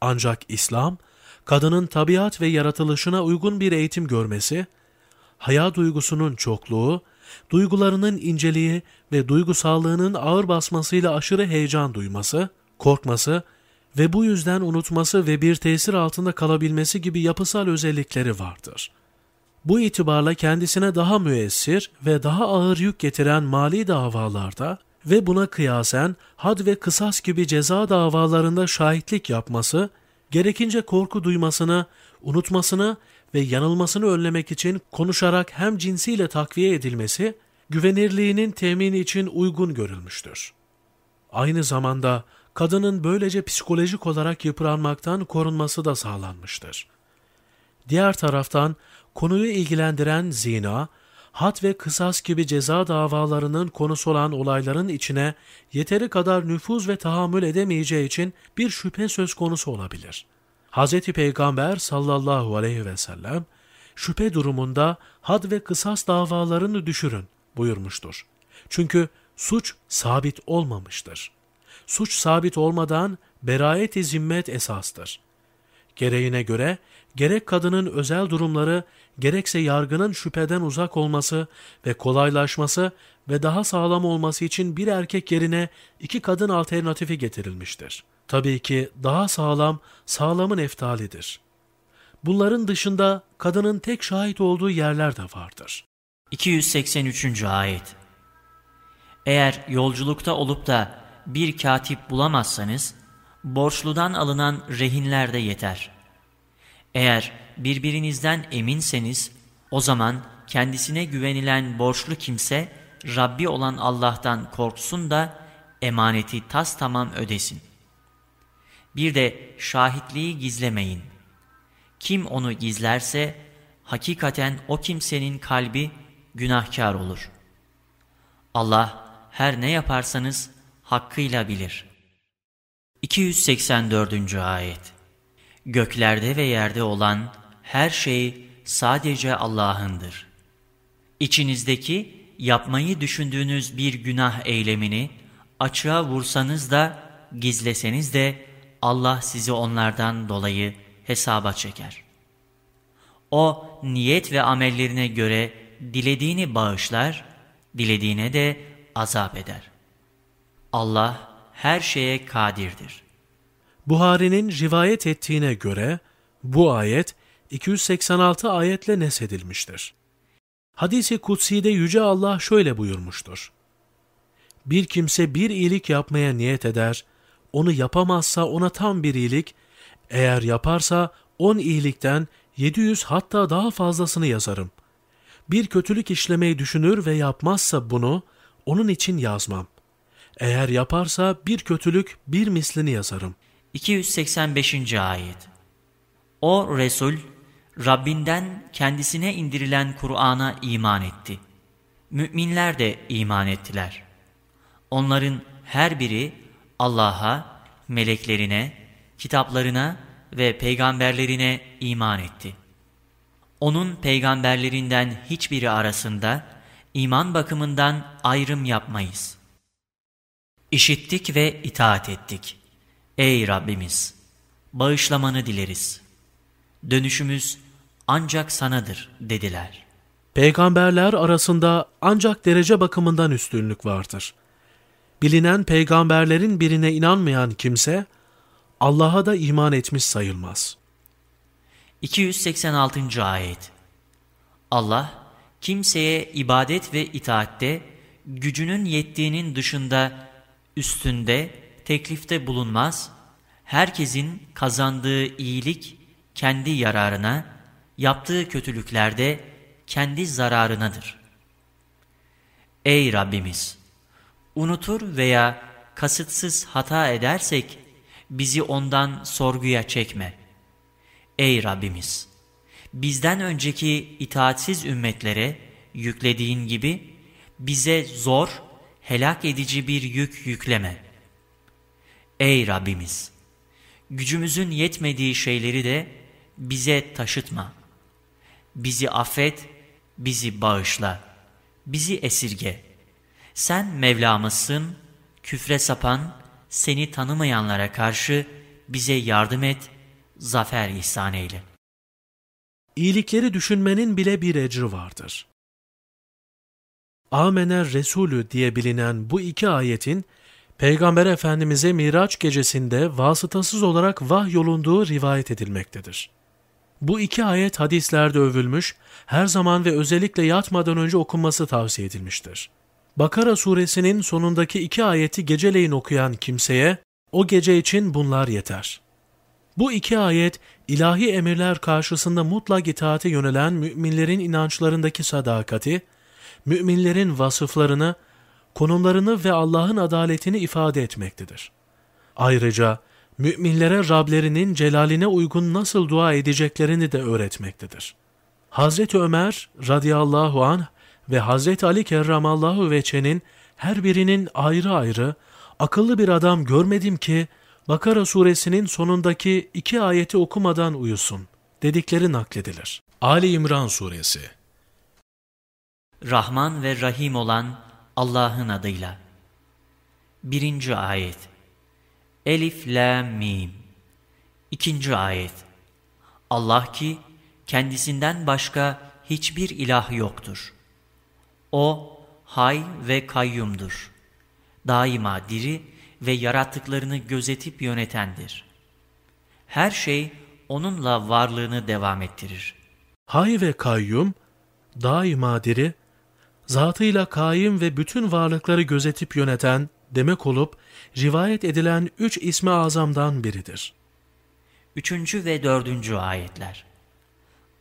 Ancak İslam, kadının tabiat ve yaratılışına uygun bir eğitim görmesi, hayat duygusunun çokluğu, duygularının inceliği ve duygusallığının ağır basmasıyla aşırı heyecan duyması, korkması ve bu yüzden unutması ve bir tesir altında kalabilmesi gibi yapısal özellikleri vardır. Bu itibarla kendisine daha müessir ve daha ağır yük getiren mali davalarda ve buna kıyasen had ve kısas gibi ceza davalarında şahitlik yapması, gerekince korku duymasını, unutmasını ve yanılmasını önlemek için konuşarak hem cinsiyle takviye edilmesi, güvenirliğinin temini için uygun görülmüştür. Aynı zamanda kadının böylece psikolojik olarak yıpranmaktan korunması da sağlanmıştır. Diğer taraftan konuyu ilgilendiren zina, had ve kısas gibi ceza davalarının konusu olan olayların içine yeteri kadar nüfuz ve tahammül edemeyeceği için bir şüphe söz konusu olabilir. Hz. Peygamber sallallahu aleyhi ve sellem, şüphe durumunda had ve kısas davalarını düşürün buyurmuştur. Çünkü suç sabit olmamıştır. Suç sabit olmadan berayet-i zimmet esastır. Gereğine göre gerek kadının özel durumları gerekse yargının şüpheden uzak olması ve kolaylaşması ve daha sağlam olması için bir erkek yerine iki kadın alternatifi getirilmiştir. Tabii ki daha sağlam, sağlamın eftalidir. Bunların dışında kadının tek şahit olduğu yerler de vardır. 283. Ayet Eğer yolculukta olup da bir katip bulamazsanız, borçludan alınan rehinler de yeter. Eğer birbirinizden eminseniz, o zaman kendisine güvenilen borçlu kimse, Rabbi olan Allah'tan korksun da emaneti tas tamam ödesin. Bir de şahitliği gizlemeyin. Kim onu gizlerse, hakikaten o kimsenin kalbi günahkar olur. Allah her ne yaparsanız hakkıyla bilir. 284. Ayet Göklerde ve yerde olan her şey sadece Allah'ındır. İçinizdeki yapmayı düşündüğünüz bir günah eylemini açığa vursanız da gizleseniz de Allah sizi onlardan dolayı hesaba çeker. O niyet ve amellerine göre dilediğini bağışlar, dilediğine de azap eder. Allah her şeye kadirdir. Buhari'nin rivayet ettiğine göre bu ayet 286 ayetle nesedilmiştir. Hadis-i Kutsi'de Yüce Allah şöyle buyurmuştur. Bir kimse bir iyilik yapmaya niyet eder, onu yapamazsa ona tam bir iyilik, eğer yaparsa on iyilikten 700 hatta daha fazlasını yazarım. Bir kötülük işlemeyi düşünür ve yapmazsa bunu, onun için yazmam. Eğer yaparsa bir kötülük bir mislini yazarım. 285. Ayet O Resul, Rabbinden kendisine indirilen Kur'an'a iman etti. Müminler de iman ettiler. Onların her biri Allah'a, meleklerine, kitaplarına ve peygamberlerine iman etti. Onun peygamberlerinden hiçbiri arasında iman bakımından ayrım yapmayız. İşittik ve itaat ettik. Ey Rabbimiz! Bağışlamanı dileriz. Dönüşümüz ancak sanadır dediler. Peygamberler arasında ancak derece bakımından üstünlük vardır. Bilinen peygamberlerin birine inanmayan kimse, Allah'a da iman etmiş sayılmaz. 286. Ayet Allah, kimseye ibadet ve itaatte gücünün yettiğinin dışında üstünde teklifte bulunmaz, herkesin kazandığı iyilik kendi yararına, yaptığı kötülüklerde kendi zararınadır. Ey Rabbimiz! Unutur veya kasıtsız hata edersek bizi ondan sorguya çekme. Ey Rabbimiz! Bizden önceki itaatsiz ümmetlere yüklediğin gibi bize zor, helak edici bir yük yükleme. Ey Rabbimiz! Gücümüzün yetmediği şeyleri de bize taşıtma. Bizi affet, bizi bağışla, bizi esirge. Sen Mevlamızsın, küfre sapan, seni tanımayanlara karşı bize yardım et, zafer ihsan eyle. İyilikleri düşünmenin bile bir ecri vardır. Amener Resulü diye bilinen bu iki ayetin Peygamber Efendimiz'e Miraç gecesinde vasıtasız olarak vahyolunduğu rivayet edilmektedir. Bu iki ayet hadislerde övülmüş, her zaman ve özellikle yatmadan önce okunması tavsiye edilmiştir. Bakara suresinin sonundaki iki ayeti geceleyin okuyan kimseye, o gece için bunlar yeter. Bu iki ayet, ilahi emirler karşısında mutlak itaate yönelen müminlerin inançlarındaki sadakati, müminlerin vasıflarını, konumlarını ve Allah'ın adaletini ifade etmektedir. Ayrıca müminlere Rablerinin celaline uygun nasıl dua edeceklerini de öğretmektedir. Hazreti Ömer radıyallahu anh ve Hazreti Ali kerramallahu veçenin her birinin ayrı ayrı akıllı bir adam görmedim ki Bakara suresinin sonundaki iki ayeti okumadan uyusun dedikleri nakledilir. Ali İmran suresi Rahman ve Rahim olan Allah'ın adıyla. Birinci ayet Elif, La, Mim İkinci ayet Allah ki kendisinden başka hiçbir ilah yoktur. O hay ve kayyumdur. Daima diri ve yarattıklarını gözetip yönetendir. Her şey onunla varlığını devam ettirir. Hay ve kayyum, daima diri, zatıyla kaim ve bütün varlıkları gözetip yöneten demek olup, rivayet edilen üç ismi azamdan biridir. Üçüncü ve dördüncü ayetler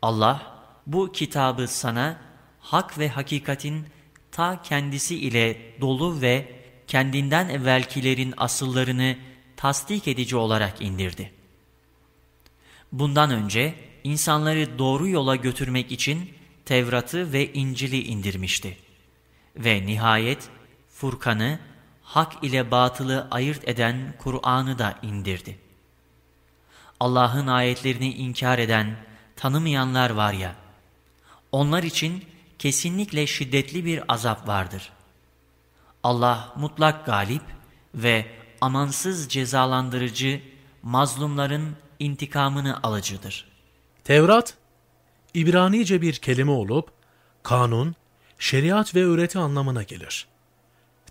Allah bu kitabı sana hak ve hakikatin ta kendisi ile dolu ve kendinden evvelkilerin asıllarını tasdik edici olarak indirdi. Bundan önce insanları doğru yola götürmek için Tevrat'ı ve İncil'i indirmişti. Ve nihayet Furkan'ı, hak ile batılı ayırt eden Kur'an'ı da indirdi. Allah'ın ayetlerini inkar eden, tanımayanlar var ya, onlar için kesinlikle şiddetli bir azap vardır. Allah mutlak galip ve amansız cezalandırıcı, mazlumların intikamını alıcıdır. Tevrat, İbranice bir kelime olup, kanun, şeriat ve öğreti anlamına gelir.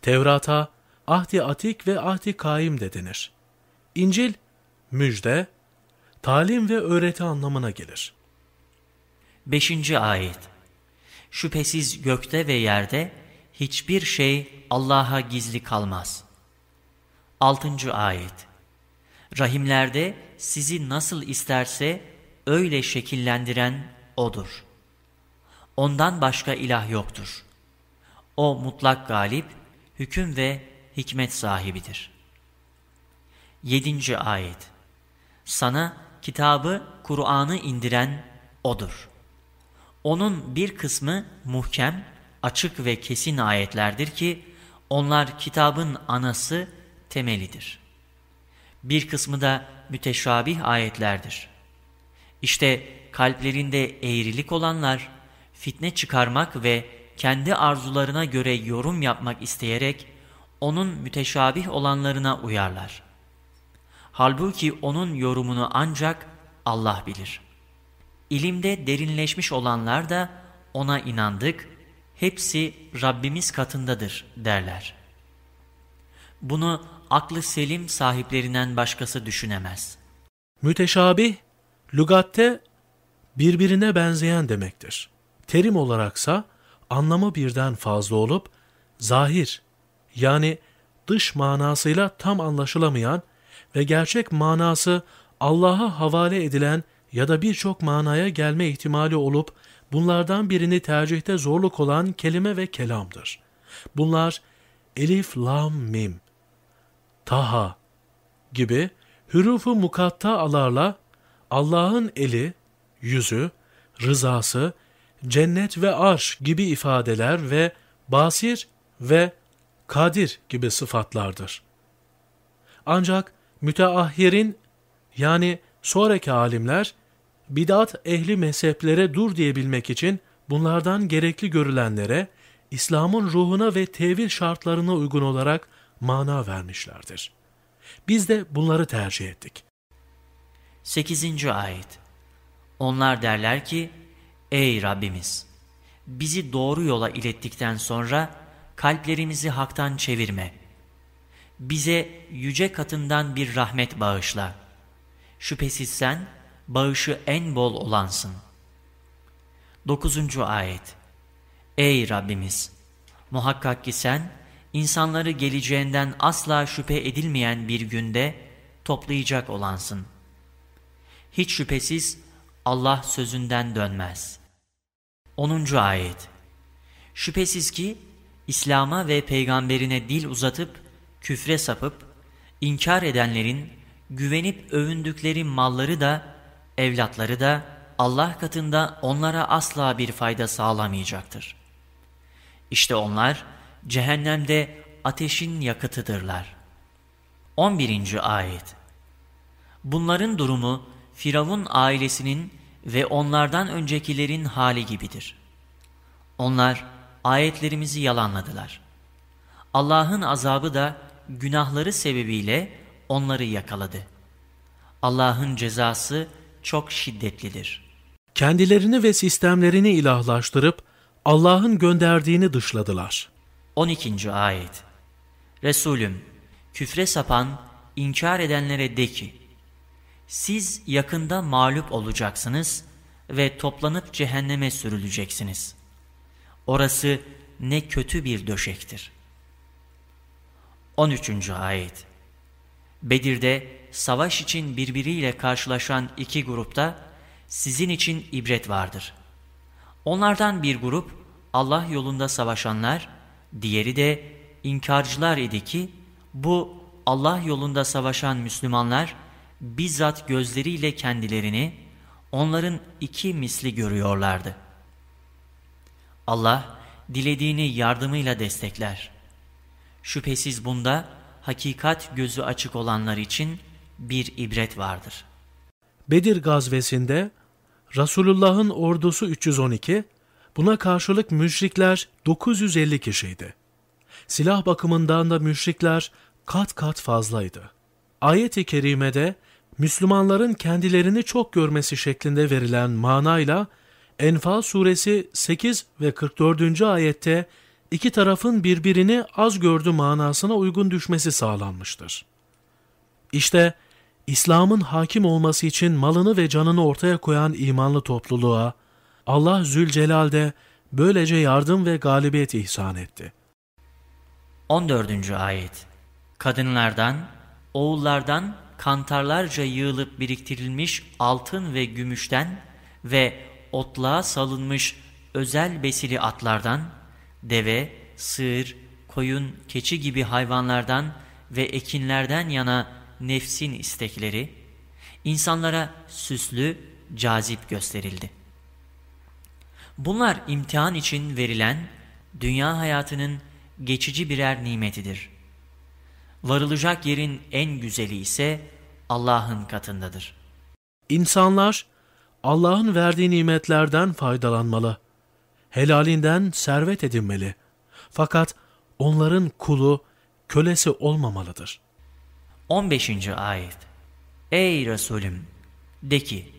Tevrat'a ahdi atik ve ahdi kaim de denir. İncil, müjde, talim ve öğreti anlamına gelir. Beşinci ayet Şüphesiz gökte ve yerde hiçbir şey Allah'a gizli kalmaz. Altıncı ayet Rahimlerde sizi nasıl isterse öyle şekillendiren O'dur. Ondan başka ilah yoktur. O mutlak galip, hüküm ve hikmet sahibidir. Yedinci ayet Sana kitabı, Kur'an'ı indiren O'dur. Onun bir kısmı muhkem, açık ve kesin ayetlerdir ki, onlar kitabın anası, temelidir. Bir kısmı da müteşabih ayetlerdir. İşte kalplerinde eğrilik olanlar, fitne çıkarmak ve kendi arzularına göre yorum yapmak isteyerek, onun müteşabih olanlarına uyarlar. Halbuki onun yorumunu ancak Allah bilir. İlimde derinleşmiş olanlar da ona inandık, hepsi Rabbimiz katındadır derler. Bunu aklı selim sahiplerinden başkası düşünemez. Müteşabih, lügatte birbirine benzeyen demektir. Terim olaraksa anlamı birden fazla olup, zahir yani dış manasıyla tam anlaşılamayan ve gerçek manası Allah'a havale edilen ya da birçok manaya gelme ihtimali olup bunlardan birini tercihte zorluk olan kelime ve kelamdır. Bunlar elif, lam, mim, taha gibi hürufu mukatta alarla Allah'ın eli, yüzü, rızası, cennet ve arş gibi ifadeler ve basir ve kadir gibi sıfatlardır. Ancak müteahhirin yani sonraki alimler bidat ehli mezheplere dur diyebilmek için bunlardan gerekli görülenlere İslam'ın ruhuna ve tevil şartlarına uygun olarak mana vermişlerdir. Biz de bunları tercih ettik. 8. Ayet Onlar derler ki, Ey Rabbimiz! Bizi doğru yola ilettikten sonra kalplerimizi haktan çevirme. bize yüce katından bir rahmet bağışla. Şüphesiz sen bağışı en bol olansın. 9. Ayet Ey Rabbimiz! Muhakkak ki sen, insanları geleceğinden asla şüphe edilmeyen bir günde toplayacak olansın. Hiç şüphesiz Allah sözünden dönmez. 10. Ayet Şüphesiz ki İslam'a ve peygamberine dil uzatıp, küfre sapıp, inkar edenlerin güvenip övündükleri malları da, evlatları da Allah katında onlara asla bir fayda sağlamayacaktır. İşte onlar cehennemde ateşin yakıtıdırlar. 11. Ayet Bunların durumu Firavun ailesinin ve onlardan öncekilerin hali gibidir. Onlar ayetlerimizi yalanladılar. Allah'ın azabı da günahları sebebiyle onları yakaladı. Allah'ın cezası çok şiddetlidir. Kendilerini ve sistemlerini ilahlaştırıp Allah'ın gönderdiğini dışladılar. 12. Ayet Resulüm, küfre sapan, inkar edenlere de ki, siz yakında mağlup olacaksınız ve toplanıp cehenneme sürüleceksiniz. Orası ne kötü bir döşektir. 13. Ayet Bedir'de savaş için birbiriyle karşılaşan iki grupta sizin için ibret vardır. Onlardan bir grup Allah yolunda savaşanlar, diğeri de inkarcılar idi ki bu Allah yolunda savaşan Müslümanlar bizzat gözleriyle kendilerini onların iki misli görüyorlardı. Allah dilediğini yardımıyla destekler. Şüphesiz bunda hakikat gözü açık olanlar için bir ibret vardır. Bedir gazvesinde Resulullah'ın ordusu 312, buna karşılık müşrikler 950 kişiydi. Silah bakımından da müşrikler kat kat fazlaydı. Ayet-i kerimede Müslümanların kendilerini çok görmesi şeklinde verilen manayla Enfal suresi 8 ve 44. ayette iki tarafın birbirini az gördü manasına uygun düşmesi sağlanmıştır. İşte İslam'ın hakim olması için malını ve canını ortaya koyan imanlı topluluğa Allah Zülcelal'de böylece yardım ve galibiyet ihsan etti. 14. Ayet Kadınlardan, oğullardan kantarlarca yığılıp biriktirilmiş altın ve gümüşten ve otluğa salınmış özel besili atlardan, deve, sığır, koyun, keçi gibi hayvanlardan ve ekinlerden yana nefsin istekleri, insanlara süslü, cazip gösterildi. Bunlar imtihan için verilen dünya hayatının geçici birer nimetidir. Varılacak yerin en güzeli ise Allah'ın katındadır. İnsanlar Allah'ın verdiği nimetlerden faydalanmalı. Helalinden servet edinmeli. Fakat onların kulu, kölesi olmamalıdır. 15. Ayet Ey Resulüm! De ki,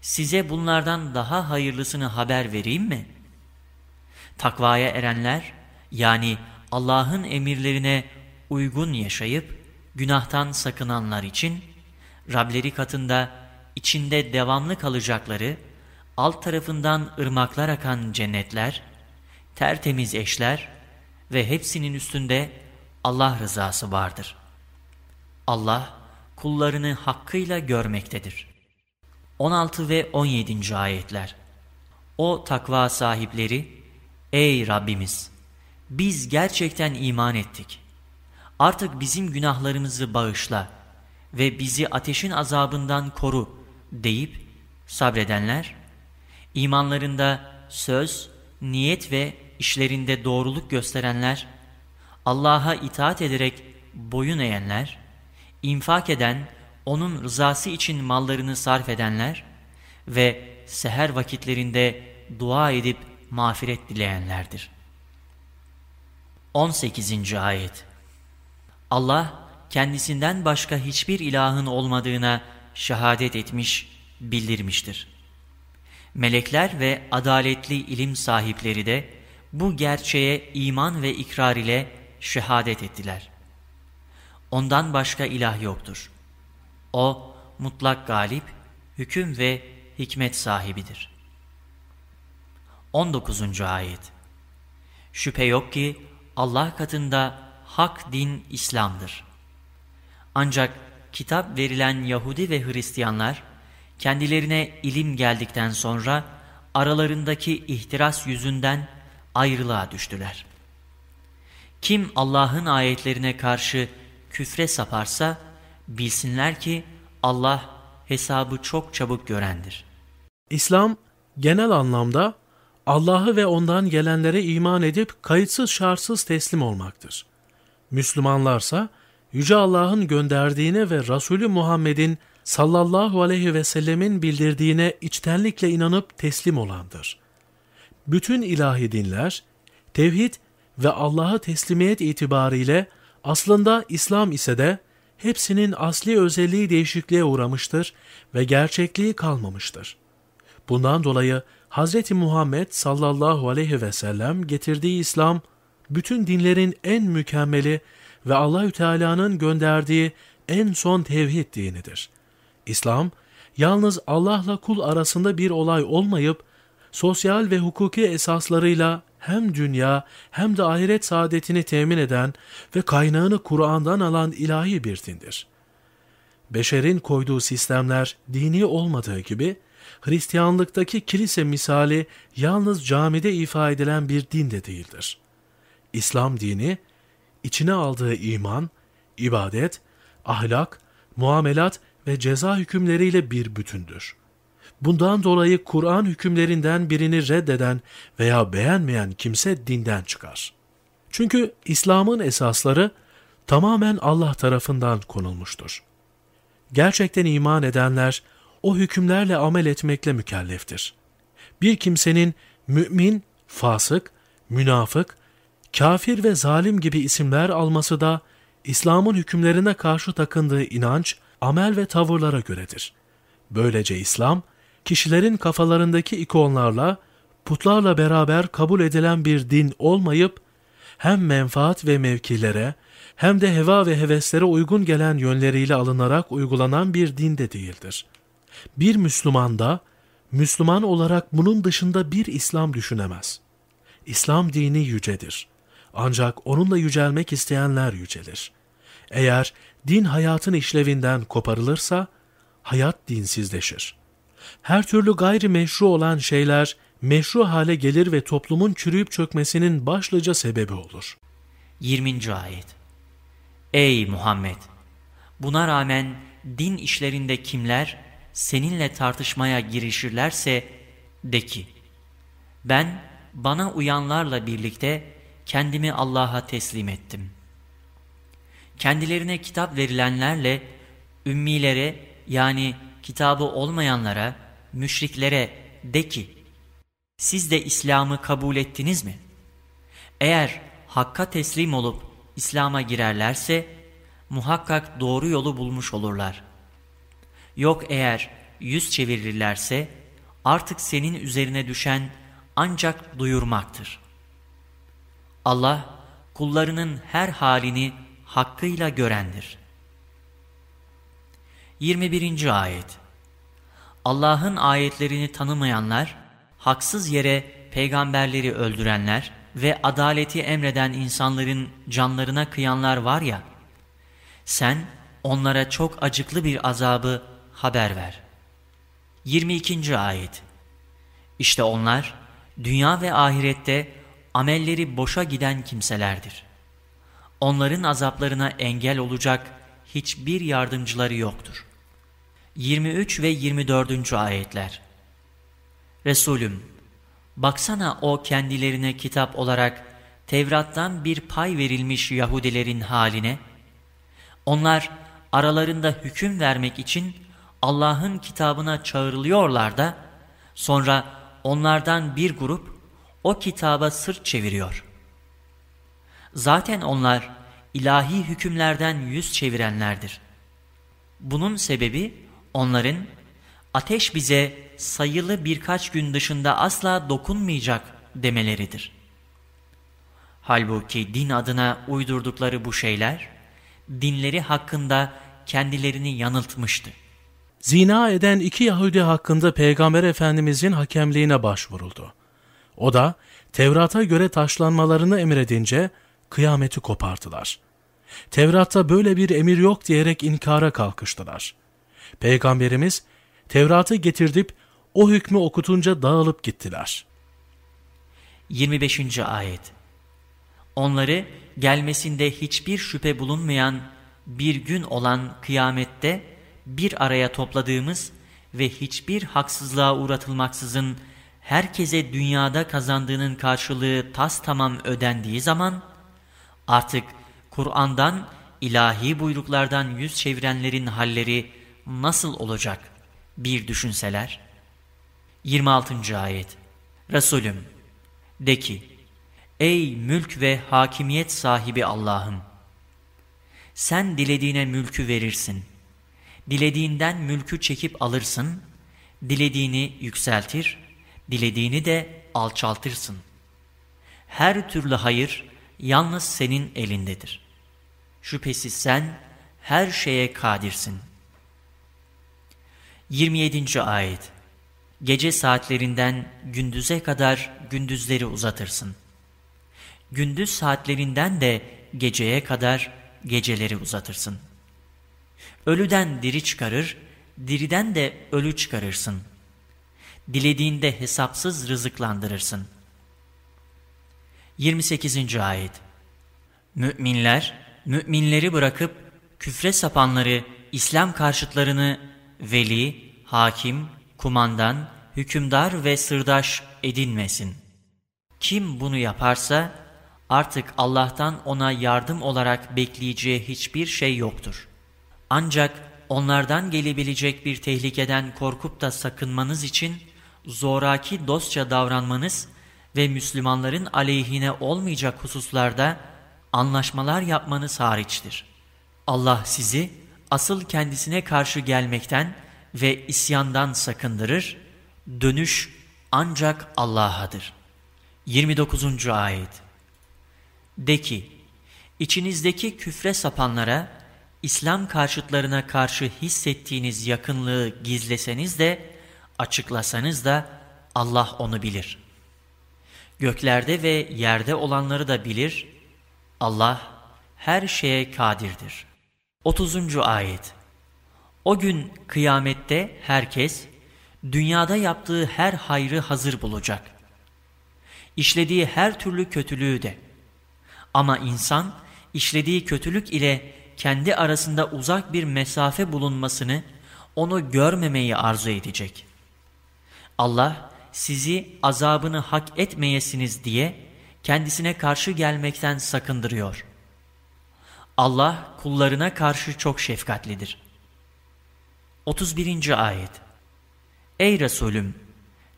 size bunlardan daha hayırlısını haber vereyim mi? Takvaya erenler, yani Allah'ın emirlerine uygun yaşayıp, günahtan sakınanlar için, Rableri katında içinde devamlı kalacakları, alt tarafından ırmaklar akan cennetler, tertemiz eşler ve hepsinin üstünde Allah rızası vardır. Allah kullarını hakkıyla görmektedir. 16 ve 17. ayetler O takva sahipleri, Ey Rabbimiz! Biz gerçekten iman ettik. Artık bizim günahlarımızı bağışla ve bizi ateşin azabından koru deyip sabredenler, imanlarında söz, niyet ve işlerinde doğruluk gösterenler, Allah'a itaat ederek boyun eğenler, infak eden, onun rızası için mallarını sarf edenler ve seher vakitlerinde dua edip mağfiret dileyenlerdir. 18. Ayet Allah kendisinden başka hiçbir ilahın olmadığına şehadet etmiş, bildirmiştir. Melekler ve adaletli ilim sahipleri de bu gerçeğe iman ve ikrar ile şehadet ettiler. Ondan başka ilah yoktur. O mutlak galip, hüküm ve hikmet sahibidir. 19. Ayet Şüphe yok ki Allah katında hak din İslam'dır. Ancak kitap verilen Yahudi ve Hristiyanlar kendilerine ilim geldikten sonra aralarındaki ihtiras yüzünden ayrılığa düştüler. Kim Allah'ın ayetlerine karşı küfre saparsa bilsinler ki Allah hesabı çok çabuk görendir. İslam genel anlamda Allah'ı ve ondan gelenlere iman edip kayıtsız şartsız teslim olmaktır. Müslümanlarsa Yüce Allah'ın gönderdiğine ve Resulü Muhammed'in sallallahu aleyhi ve sellemin bildirdiğine içtenlikle inanıp teslim olandır. Bütün ilahi dinler, tevhid ve Allah'a teslimiyet itibariyle aslında İslam ise de hepsinin asli özelliği değişikliğe uğramıştır ve gerçekliği kalmamıştır. Bundan dolayı Hz. Muhammed sallallahu aleyhi ve sellem getirdiği İslam, bütün dinlerin en mükemmeli ve Allahü Teala'nın gönderdiği en son tevhid dinidir. İslam, yalnız Allah'la kul arasında bir olay olmayıp, sosyal ve hukuki esaslarıyla hem dünya hem de ahiret saadetini temin eden ve kaynağını Kur'an'dan alan ilahi bir dindir. Beşerin koyduğu sistemler dini olmadığı gibi, Hristiyanlıktaki kilise misali yalnız camide ifa edilen bir din de değildir. İslam dini, içine aldığı iman, ibadet, ahlak, muamelat ve ceza hükümleriyle bir bütündür. Bundan dolayı Kur'an hükümlerinden birini reddeden veya beğenmeyen kimse dinden çıkar. Çünkü İslam'ın esasları tamamen Allah tarafından konulmuştur. Gerçekten iman edenler o hükümlerle amel etmekle mükelleftir. Bir kimsenin mümin, fasık, münafık, kafir ve zalim gibi isimler alması da İslam'ın hükümlerine karşı takındığı inanç, amel ve tavırlara göredir. Böylece İslam, kişilerin kafalarındaki ikonlarla, putlarla beraber kabul edilen bir din olmayıp, hem menfaat ve mevkilere, hem de heva ve heveslere uygun gelen yönleriyle alınarak uygulanan bir din de değildir. Bir Müslüman da, Müslüman olarak bunun dışında bir İslam düşünemez. İslam dini yücedir. Ancak onunla yücelmek isteyenler yücelir. Eğer din hayatın işlevinden koparılırsa, hayat dinsizleşir. Her türlü gayri meşru olan şeyler meşru hale gelir ve toplumun çürüyüp çökmesinin başlıca sebebi olur. 20. Ayet Ey Muhammed! Buna rağmen din işlerinde kimler seninle tartışmaya girişirlerse de ki, ben bana uyanlarla birlikte kendimi Allah'a teslim ettim. Kendilerine kitap verilenlerle ümmilere yani kitabı olmayanlara, müşriklere de ki, siz de İslam'ı kabul ettiniz mi? Eğer Hakk'a teslim olup İslam'a girerlerse, muhakkak doğru yolu bulmuş olurlar. Yok eğer yüz çevirirlerse, artık senin üzerine düşen ancak duyurmaktır. Allah, kullarının her halini hakkıyla görendir. 21. Ayet Allah'ın ayetlerini tanımayanlar, haksız yere peygamberleri öldürenler ve adaleti emreden insanların canlarına kıyanlar var ya, sen onlara çok acıklı bir azabı haber ver. 22. Ayet İşte onlar, dünya ve ahirette amelleri boşa giden kimselerdir. Onların azaplarına engel olacak hiçbir yardımcıları yoktur. 23 ve 24. ayetler Resulüm, baksana o kendilerine kitap olarak Tevrat'tan bir pay verilmiş Yahudilerin haline. Onlar aralarında hüküm vermek için Allah'ın kitabına çağrılıyorlar da sonra onlardan bir grup o kitaba sırt çeviriyor. Zaten onlar ilahi hükümlerden yüz çevirenlerdir. Bunun sebebi onların ateş bize sayılı birkaç gün dışında asla dokunmayacak demeleridir. Halbuki din adına uydurdukları bu şeyler dinleri hakkında kendilerini yanıltmıştı. Zina eden iki Yahudi hakkında Peygamber Efendimizin hakemliğine başvuruldu. O da Tevrat'a göre taşlanmalarını emredince kıyameti kopartılar. Tevrat'ta böyle bir emir yok diyerek inkara kalkıştılar. Peygamberimiz Tevrat'ı getirdip o hükmü okutunca dağılıp gittiler. 25. Ayet Onları gelmesinde hiçbir şüphe bulunmayan bir gün olan kıyamette bir araya topladığımız ve hiçbir haksızlığa uğratılmaksızın herkese dünyada kazandığının karşılığı tas tamam ödendiği zaman artık Kur'an'dan ilahi buyruklardan yüz çevirenlerin halleri nasıl olacak bir düşünseler. 26. Ayet Resulüm de ki Ey mülk ve hakimiyet sahibi Allah'ım! Sen dilediğine mülkü verirsin. Dilediğinden mülkü çekip alırsın. Dilediğini yükseltir, dilediğini de alçaltırsın. Her türlü hayır yalnız senin elindedir. Şüphesiz sen her şeye kadirsin. 27. Ayet Gece saatlerinden gündüze kadar gündüzleri uzatırsın. Gündüz saatlerinden de geceye kadar geceleri uzatırsın. Ölüden diri çıkarır, diriden de ölü çıkarırsın. Dilediğinde hesapsız rızıklandırırsın. 28. Ayet Müminler, müminleri bırakıp küfre sapanları, İslam karşıtlarını veli, hakim, kumandan, hükümdar ve sırdaş edinmesin. Kim bunu yaparsa artık Allah'tan ona yardım olarak bekleyeceği hiçbir şey yoktur. Ancak onlardan gelebilecek bir tehlikeden korkup da sakınmanız için zoraki dostça davranmanız ve Müslümanların aleyhine olmayacak hususlarda anlaşmalar yapmanız hariçtir. Allah sizi asıl kendisine karşı gelmekten ve isyandan sakındırır, dönüş ancak Allah'adır. 29. Ayet De ki, içinizdeki küfre sapanlara, İslam karşıtlarına karşı hissettiğiniz yakınlığı gizleseniz de, açıklasanız da Allah onu bilir. Göklerde ve yerde olanları da bilir, Allah her şeye kadirdir. 30. Ayet O gün kıyamette herkes, dünyada yaptığı her hayrı hazır bulacak. İşlediği her türlü kötülüğü de. Ama insan, işlediği kötülük ile kendi arasında uzak bir mesafe bulunmasını, onu görmemeyi arzu edecek. Allah, sizi azabını hak etmeyesiniz diye, kendisine karşı gelmekten sakındırıyor. Allah kullarına karşı çok şefkatlidir. 31. Ayet Ey Resulüm!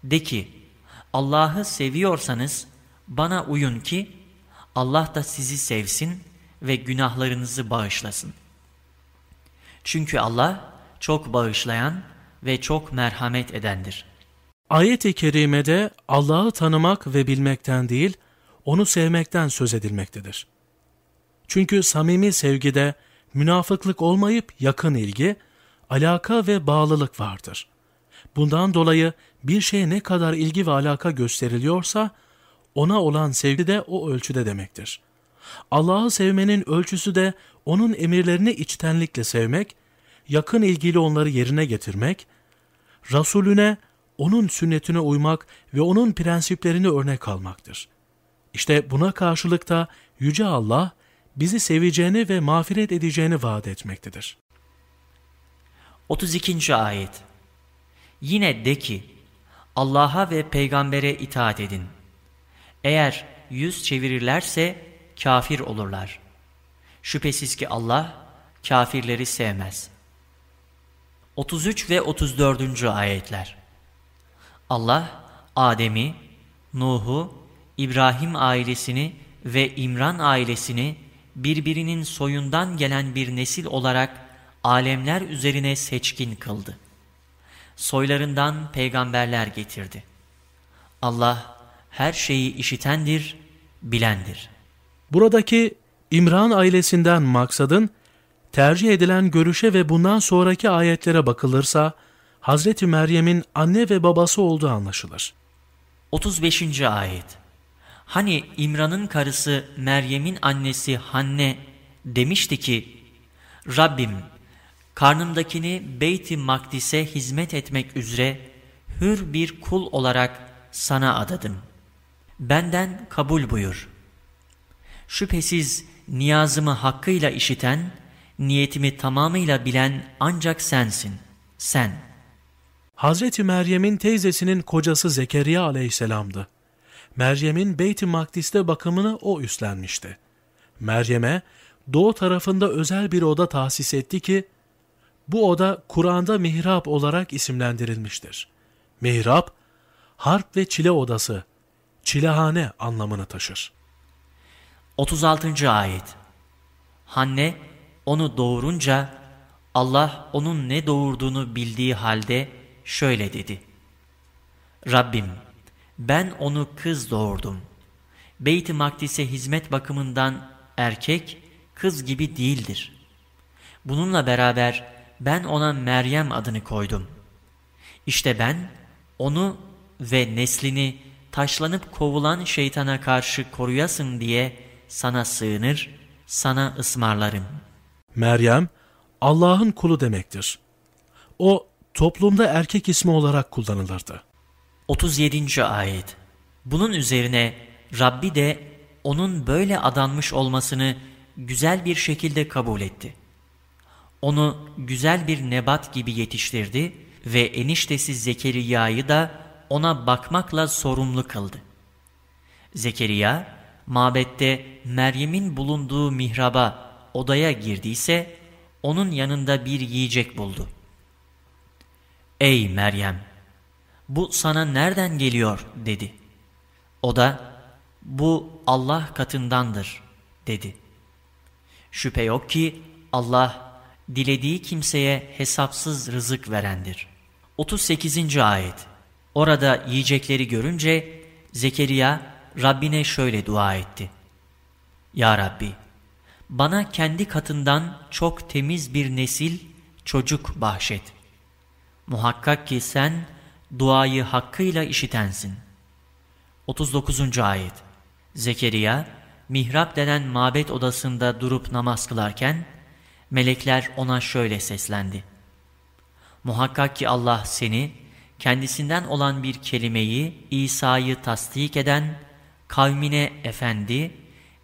De ki, Allah'ı seviyorsanız bana uyun ki Allah da sizi sevsin ve günahlarınızı bağışlasın. Çünkü Allah çok bağışlayan ve çok merhamet edendir. Ayet-i kerimede Allah'ı tanımak ve bilmekten değil, onu sevmekten söz edilmektedir. Çünkü samimi sevgide münafıklık olmayıp yakın ilgi, alaka ve bağlılık vardır. Bundan dolayı bir şeye ne kadar ilgi ve alaka gösteriliyorsa, ona olan sevgi de o ölçüde demektir. Allah'ı sevmenin ölçüsü de onun emirlerini içtenlikle sevmek, yakın ilgili onları yerine getirmek, Resulüne, onun sünnetine uymak ve onun prensiplerini örnek almaktır. İşte buna karşılık da Yüce Allah bizi seveceğini ve mağfiret edeceğini vaat etmektedir. 32. Ayet Yine de ki, Allah'a ve peygambere itaat edin. Eğer yüz çevirirlerse kafir olurlar. Şüphesiz ki Allah kafirleri sevmez. 33 ve 34. ayetler Allah Adem'i, Nuh'u, İbrahim ailesini ve İmran ailesini birbirinin soyundan gelen bir nesil olarak alemler üzerine seçkin kıldı. Soylarından peygamberler getirdi. Allah her şeyi işitendir, bilendir. Buradaki İmran ailesinden maksadın Tercih edilen görüşe ve bundan sonraki ayetlere bakılırsa, Hazreti Meryem'in anne ve babası olduğu anlaşılır. 35. Ayet Hani İmran'ın karısı Meryem'in annesi Hanne demişti ki, Rabbim, karnımdakini Beyt-i Makdis'e hizmet etmek üzere hür bir kul olarak sana adadım. Benden kabul buyur. Şüphesiz niyazımı hakkıyla işiten, niyetimi tamamıyla bilen ancak sensin, sen. Hazreti Meryem'in teyzesinin kocası Zekeriya aleyhisselamdı. Meryem'in Beyt-i Makdis'te bakımını o üstlenmişti. Meryem'e doğu tarafında özel bir oda tahsis etti ki, bu oda Kur'an'da mihrap olarak isimlendirilmiştir. Mihrap, harp ve çile odası, çilehane anlamını taşır. 36. Ayet Hanne onu doğurunca Allah onun ne doğurduğunu bildiği halde şöyle dedi. Rabbim ben onu kız doğurdum. Beyt-i Makdis'e hizmet bakımından erkek kız gibi değildir. Bununla beraber ben ona Meryem adını koydum. İşte ben onu ve neslini taşlanıp kovulan şeytana karşı koruyasın diye sana sığınır, sana ısmarlarım. Meryem, Allah'ın kulu demektir. O, toplumda erkek ismi olarak kullanılırdı. 37. Ayet Bunun üzerine Rabbi de onun böyle adanmış olmasını güzel bir şekilde kabul etti. Onu güzel bir nebat gibi yetiştirdi ve eniştesi Zekeriya'yı da ona bakmakla sorumlu kıldı. Zekeriya, mabette Meryem'in bulunduğu mihraba, odaya girdiyse, onun yanında bir yiyecek buldu. Ey Meryem! Bu sana nereden geliyor? dedi. O da, bu Allah katındandır, dedi. Şüphe yok ki Allah, dilediği kimseye hesapsız rızık verendir. 38. Ayet Orada yiyecekleri görünce Zekeriya Rabbine şöyle dua etti. Ya Rabbi, bana kendi katından çok temiz bir nesil, çocuk bahşet. Muhakkak ki sen duayı hakkıyla işitensin. 39. Ayet Zekeriya, mihrap denen mabet odasında durup namaz kılarken, melekler ona şöyle seslendi. Muhakkak ki Allah seni, kendisinden olan bir kelimeyi İsa'yı tasdik eden, kavmine efendi,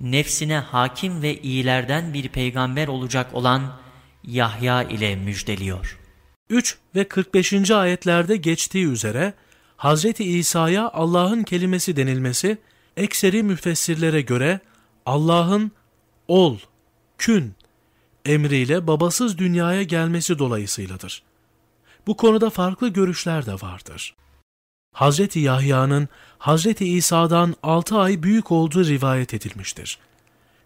nefsine hakim ve iyilerden bir peygamber olacak olan Yahya ile müjdeliyor. 3 ve 45. ayetlerde geçtiği üzere Hz. İsa'ya Allah'ın kelimesi denilmesi ekseri müfessirlere göre Allah'ın ol, kün emriyle babasız dünyaya gelmesi dolayısıyladır. Bu konuda farklı görüşler de vardır. Hz. Yahya'nın Hz. İsa'dan 6 ay büyük olduğu rivayet edilmiştir.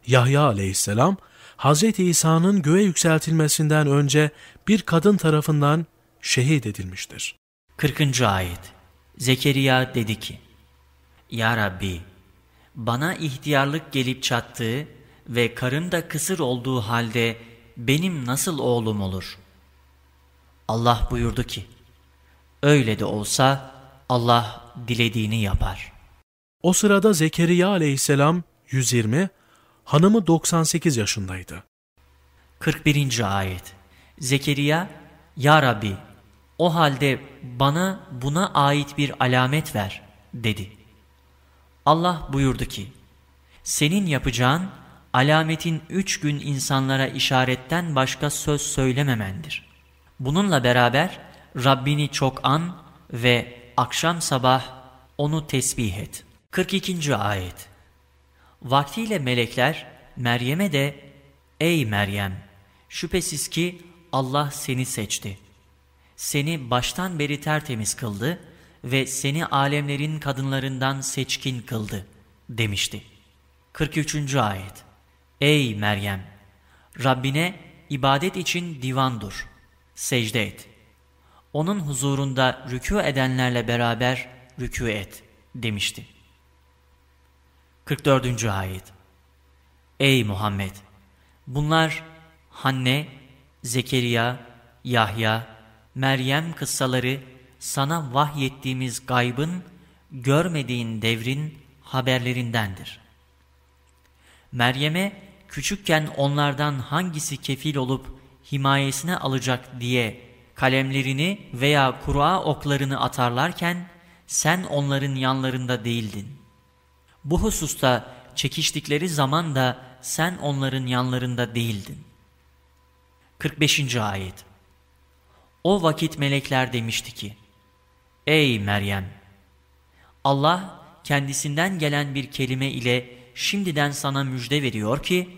Yahya aleyhisselam, Hz. İsa'nın göğe yükseltilmesinden önce bir kadın tarafından şehit edilmiştir. 40. Ayet Zekeriya dedi ki, Ya Rabbi, bana ihtiyarlık gelip çattığı ve karım da kısır olduğu halde benim nasıl oğlum olur? Allah buyurdu ki, öyle de olsa Allah dilediğini yapar. O sırada Zekeriya aleyhisselam 120, hanımı 98 yaşındaydı. 41. Ayet Zekeriya, Ya Rabbi, o halde bana buna ait bir alamet ver, dedi. Allah buyurdu ki, senin yapacağın alametin üç gün insanlara işaretten başka söz söylememendir. Bununla beraber Rabbini çok an ve akşam sabah onu tesbih et. 42. Ayet Vaktiyle melekler Meryem'e de Ey Meryem! Şüphesiz ki Allah seni seçti. Seni baştan beri tertemiz kıldı ve seni alemlerin kadınlarından seçkin kıldı demişti. 43. Ayet Ey Meryem! Rabbine ibadet için divan dur, secde et. Onun huzurunda rükû edenlerle beraber rükû et demişti. 44. Ayet Ey Muhammed! Bunlar Hanne, Zekeriya, Yahya, Meryem kıssaları sana vahyettiğimiz gaybın, görmediğin devrin haberlerindendir. Meryem'e küçükken onlardan hangisi kefil olup himayesine alacak diye kalemlerini veya Kur'a oklarını atarlarken sen onların yanlarında değildin. Bu hususta çekiştikleri zaman da sen onların yanlarında değildin. 45. Ayet O vakit melekler demişti ki, Ey Meryem! Allah kendisinden gelen bir kelime ile şimdiden sana müjde veriyor ki,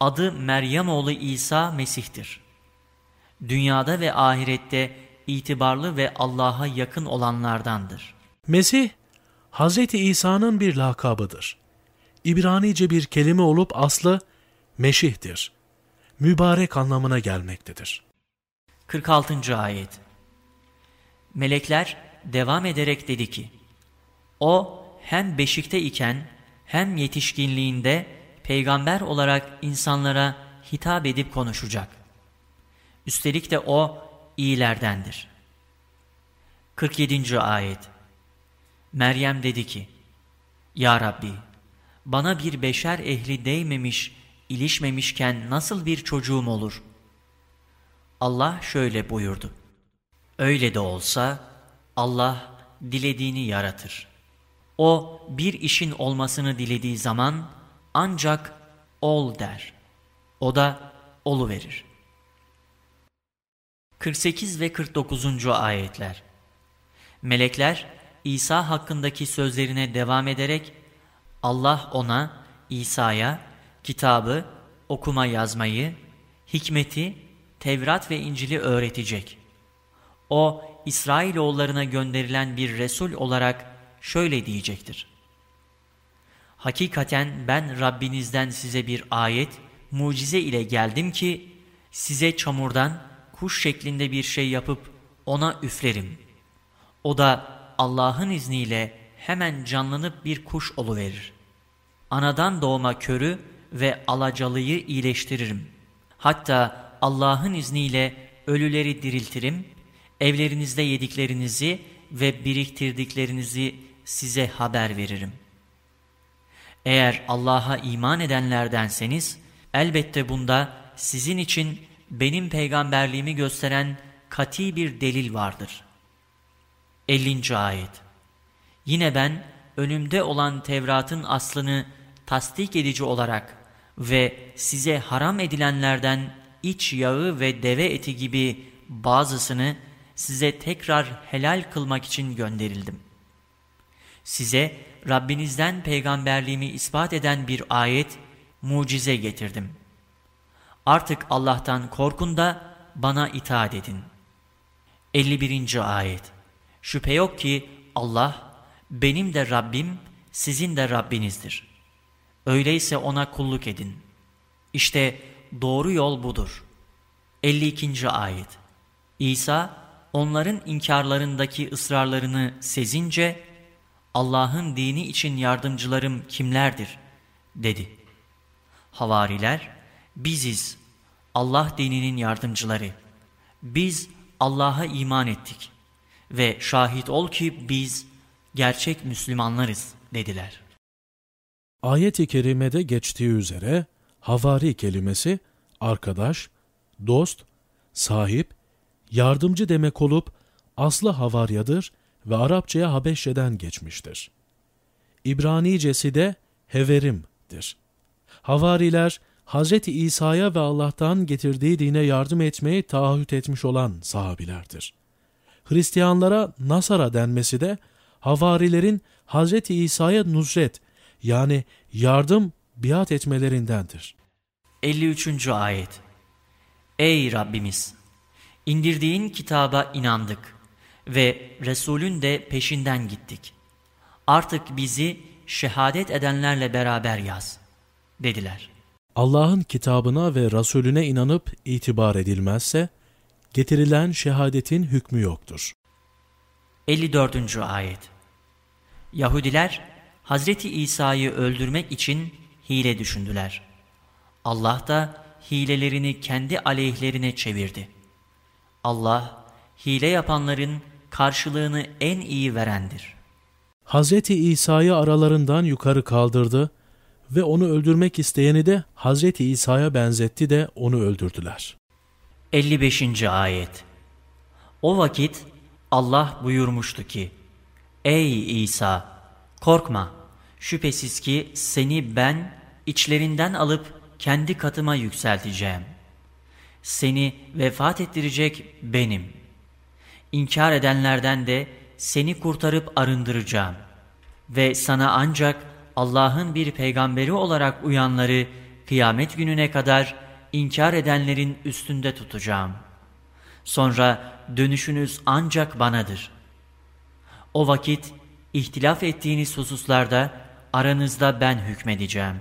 adı Meryem oğlu İsa Mesih'tir. Dünyada ve ahirette itibarlı ve Allah'a yakın olanlardandır. Mesih, Hz. İsa'nın bir lakabıdır. İbranice bir kelime olup aslı Meşih'tir. Mübarek anlamına gelmektedir. 46. Ayet Melekler devam ederek dedi ki, O hem beşikte iken hem yetişkinliğinde peygamber olarak insanlara hitap edip konuşacak. Üstelik de o iyilerdendir. 47. Ayet Meryem dedi ki, Ya Rabbi, bana bir beşer ehli değmemiş, ilişmemişken nasıl bir çocuğum olur? Allah şöyle buyurdu. Öyle de olsa Allah dilediğini yaratır. O bir işin olmasını dilediği zaman ancak ol der. O da olu verir. 48 ve 49. ayetler Melekler İsa hakkındaki sözlerine devam ederek Allah ona, İsa'ya kitabı, okuma yazmayı, hikmeti, Tevrat ve İncil'i öğretecek. O, İsrailoğullarına gönderilen bir Resul olarak şöyle diyecektir. Hakikaten ben Rabbinizden size bir ayet, mucize ile geldim ki, size çamurdan kuş şeklinde bir şey yapıp ona üflerim. O da Allah'ın izniyle hemen canlanıp bir kuş oluverir. Anadan doğma körü ve alacalıyı iyileştiririm. Hatta Allah'ın izniyle ölüleri diriltirim, evlerinizde yediklerinizi ve biriktirdiklerinizi size haber veririm. Eğer Allah'a iman edenlerdenseniz, elbette bunda sizin için benim peygamberliğimi gösteren kati bir delil vardır. 50. Ayet Yine ben önümde olan Tevrat'ın aslını tasdik edici olarak ve size haram edilenlerden iç yağı ve deve eti gibi bazısını size tekrar helal kılmak için gönderildim. Size Rabbinizden peygamberliğimi ispat eden bir ayet, mucize getirdim. Artık Allah'tan korkun da bana itaat edin. 51. Ayet Şüphe yok ki Allah, benim de Rabbim, sizin de Rabbinizdir. Öyleyse ona kulluk edin. İşte doğru yol budur. 52. Ayet İsa, onların inkarlarındaki ısrarlarını sezince, Allah'ın dini için yardımcılarım kimlerdir? dedi. Havariler, biziz, Allah dininin yardımcıları. Biz Allah'a iman ettik ve şahit ol ki biz gerçek Müslümanlarız dediler. Ayet-i kerimede geçtiği üzere havari kelimesi arkadaş, dost, sahip, yardımcı demek olup aslı havaryadır ve Arapçaya Habeşçe'den geçmiştir. İbranicesi de heverimdir. Havariler, Hz. İsa'ya ve Allah'tan getirdiği dine yardım etmeyi taahhüt etmiş olan sahabilerdir. Hristiyanlara Nasara denmesi de havarilerin Hz. İsa'ya nusret yani yardım biat etmelerindendir. 53. Ayet Ey Rabbimiz! indirdiğin kitaba inandık ve Resulün de peşinden gittik. Artık bizi şehadet edenlerle beraber yaz, dediler. Allah'ın kitabına ve Resulüne inanıp itibar edilmezse, getirilen şehadetin hükmü yoktur. 54. Ayet Yahudiler, Hazreti İsa'yı öldürmek için hile düşündüler. Allah da hilelerini kendi aleyhlerine çevirdi. Allah, hile yapanların karşılığını en iyi verendir. Hazreti İsa'yı aralarından yukarı kaldırdı ve onu öldürmek isteyeni de Hazreti İsa'ya benzetti de onu öldürdüler. 55. Ayet O vakit Allah buyurmuştu ki, Ey İsa! Korkma! Şüphesiz ki seni ben içlerinden alıp kendi katıma yükselteceğim. Seni vefat ettirecek benim. İnkar edenlerden de seni kurtarıp arındıracağım. Ve sana ancak Allah'ın bir peygamberi olarak uyanları kıyamet gününe kadar inkar edenlerin üstünde tutacağım. Sonra dönüşünüz ancak banadır. O vakit ihtilaf ettiğiniz hususlarda aranızda ben hükmedeceğim.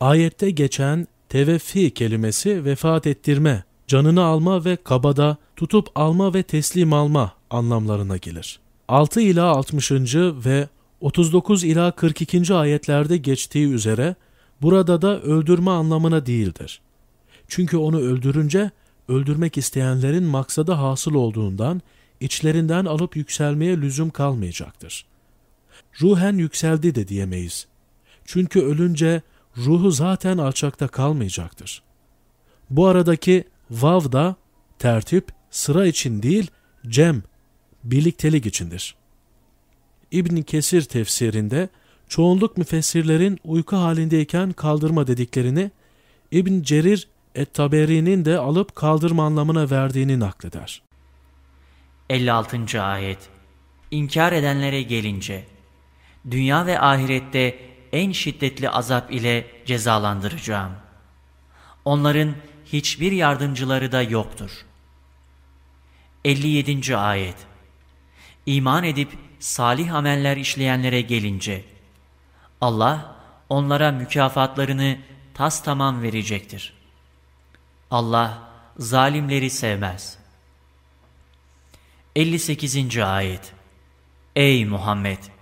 Ayette geçen teveffi kelimesi vefat ettirme, canını alma ve kabada tutup alma ve teslim alma anlamlarına gelir. 6 ila 60. ve 39 ila 42. ayetlerde geçtiği üzere burada da öldürme anlamına değildir. Çünkü onu öldürünce öldürmek isteyenlerin maksadı hasıl olduğundan içlerinden alıp yükselmeye lüzum kalmayacaktır. Ruhen yükseldi de diyemeyiz. Çünkü ölünce ruhu zaten alçakta kalmayacaktır. Bu aradaki vav da tertip sıra için değil cem, birliktelik içindir. İbn Kesir tefsirinde çoğunluk müfessirlerin uyku halindeyken kaldırma dediklerini İbn Cerir Et-Taberi'nin de alıp kaldırma anlamına verdiğini nakleder. 56. Ayet İnkar edenlere gelince, dünya ve ahirette en şiddetli azap ile cezalandıracağım. Onların hiçbir yardımcıları da yoktur. 57. Ayet İman edip salih ameller işleyenlere gelince, Allah onlara mükafatlarını tas tamam verecektir. Allah zalimleri sevmez. 58. Ayet Ey Muhammed!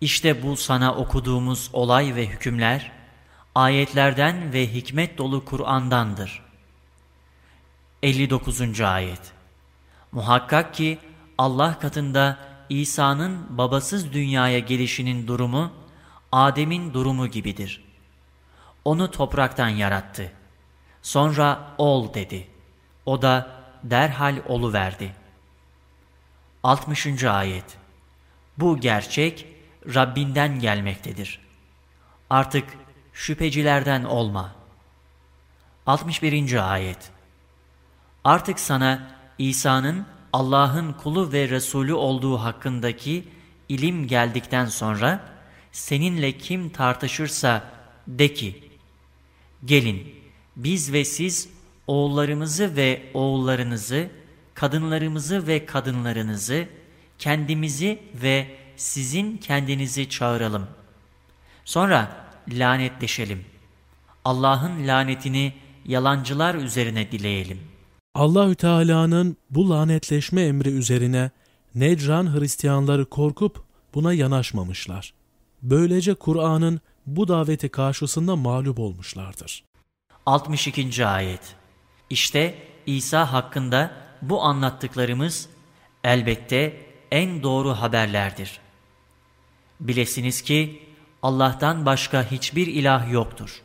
İşte bu sana okuduğumuz olay ve hükümler, ayetlerden ve hikmet dolu Kur'an'dandır. 59. Ayet Muhakkak ki Allah katında İsa'nın babasız dünyaya gelişinin durumu, Adem'in durumu gibidir. Onu topraktan yarattı. Sonra ol dedi. O da derhal olu verdi. 60. Ayet Bu gerçek Rabbinden gelmektedir. Artık şüphecilerden olma. 61. Ayet Artık sana İsa'nın Allah'ın kulu ve Resulü olduğu hakkındaki ilim geldikten sonra seninle kim tartışırsa de ki, gelin biz ve siz oğullarımızı ve oğullarınızı, kadınlarımızı ve kadınlarınızı, kendimizi ve sizin kendinizi çağıralım. Sonra lanetleşelim. Allah'ın lanetini yalancılar üzerine dileyelim.'' Allahü Teala'nın bu lanetleşme emri üzerine Necran Hristiyanları korkup buna yanaşmamışlar. Böylece Kur'an'ın bu daveti karşısında mağlup olmuşlardır. 62. Ayet İşte İsa hakkında bu anlattıklarımız elbette en doğru haberlerdir. Bilesiniz ki Allah'tan başka hiçbir ilah yoktur.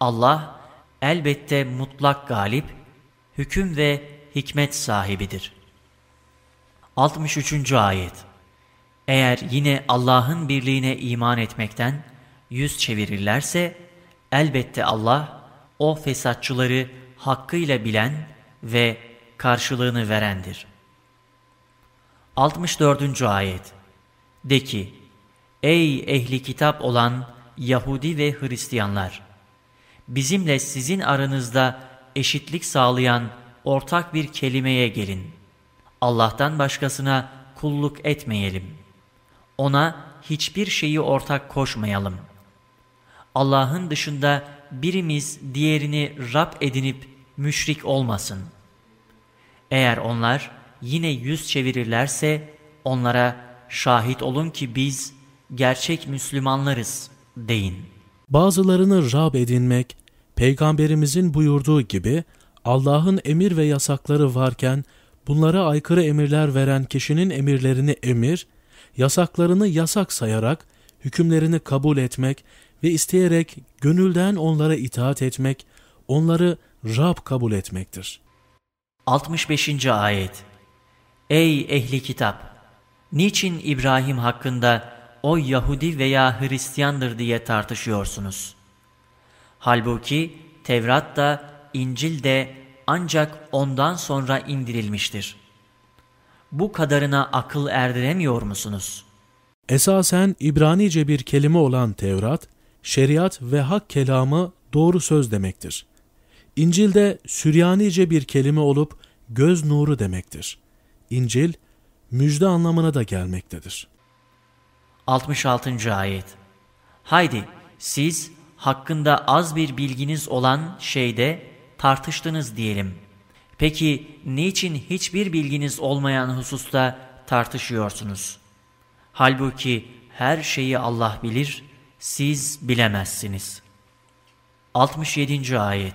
Allah elbette mutlak galip, hüküm ve hikmet sahibidir. 63. Ayet Eğer yine Allah'ın birliğine iman etmekten yüz çevirirlerse, elbette Allah o fesatçıları hakkıyla bilen ve karşılığını verendir. 64. Ayet De ki, Ey ehli kitap olan Yahudi ve Hristiyanlar! Bizimle sizin aranızda eşitlik sağlayan ortak bir kelimeye gelin. Allah'tan başkasına kulluk etmeyelim. Ona hiçbir şeyi ortak koşmayalım. Allah'ın dışında birimiz diğerini Rab edinip müşrik olmasın. Eğer onlar yine yüz çevirirlerse onlara şahit olun ki biz gerçek Müslümanlarız deyin. Bazılarını Rab edinmek Peygamberimizin buyurduğu gibi Allah'ın emir ve yasakları varken bunlara aykırı emirler veren kişinin emirlerini emir, yasaklarını yasak sayarak hükümlerini kabul etmek ve isteyerek gönülden onlara itaat etmek, onları Rab kabul etmektir. 65. Ayet Ey ehli kitap! Niçin İbrahim hakkında o Yahudi veya Hristiyandır diye tartışıyorsunuz? Halbuki Tevrat da İncil de ancak ondan sonra indirilmiştir. Bu kadarına akıl erdiremiyor musunuz? Esasen İbranice bir kelime olan Tevrat, şeriat ve hak kelamı doğru söz demektir. İncil'de Süryanice bir kelime olup göz nuru demektir. İncil, müjde anlamına da gelmektedir. 66. Ayet Haydi siz hakkında az bir bilginiz olan şeyde tartıştınız diyelim. Peki niçin hiçbir bilginiz olmayan hususta tartışıyorsunuz? Halbuki her şeyi Allah bilir, siz bilemezsiniz. 67. Ayet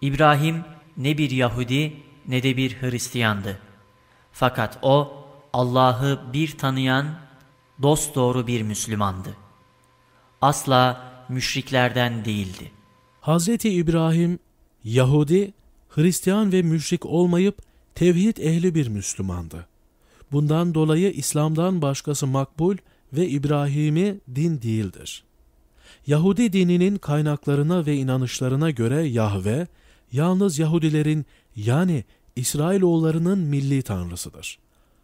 İbrahim ne bir Yahudi ne de bir Hristiyandı. Fakat o Allah'ı bir tanıyan dosdoğru bir Müslümandı. Asla müşriklerden değildi. Hazreti İbrahim Yahudi, Hristiyan ve müşrik olmayıp tevhid ehli bir Müslümandı. Bundan dolayı İslam'dan başkası makbul ve İbrahim'i din değildir. Yahudi dininin kaynaklarına ve inanışlarına göre Yahve, yalnız Yahudilerin yani İsrailoğullarının milli tanrısıdır.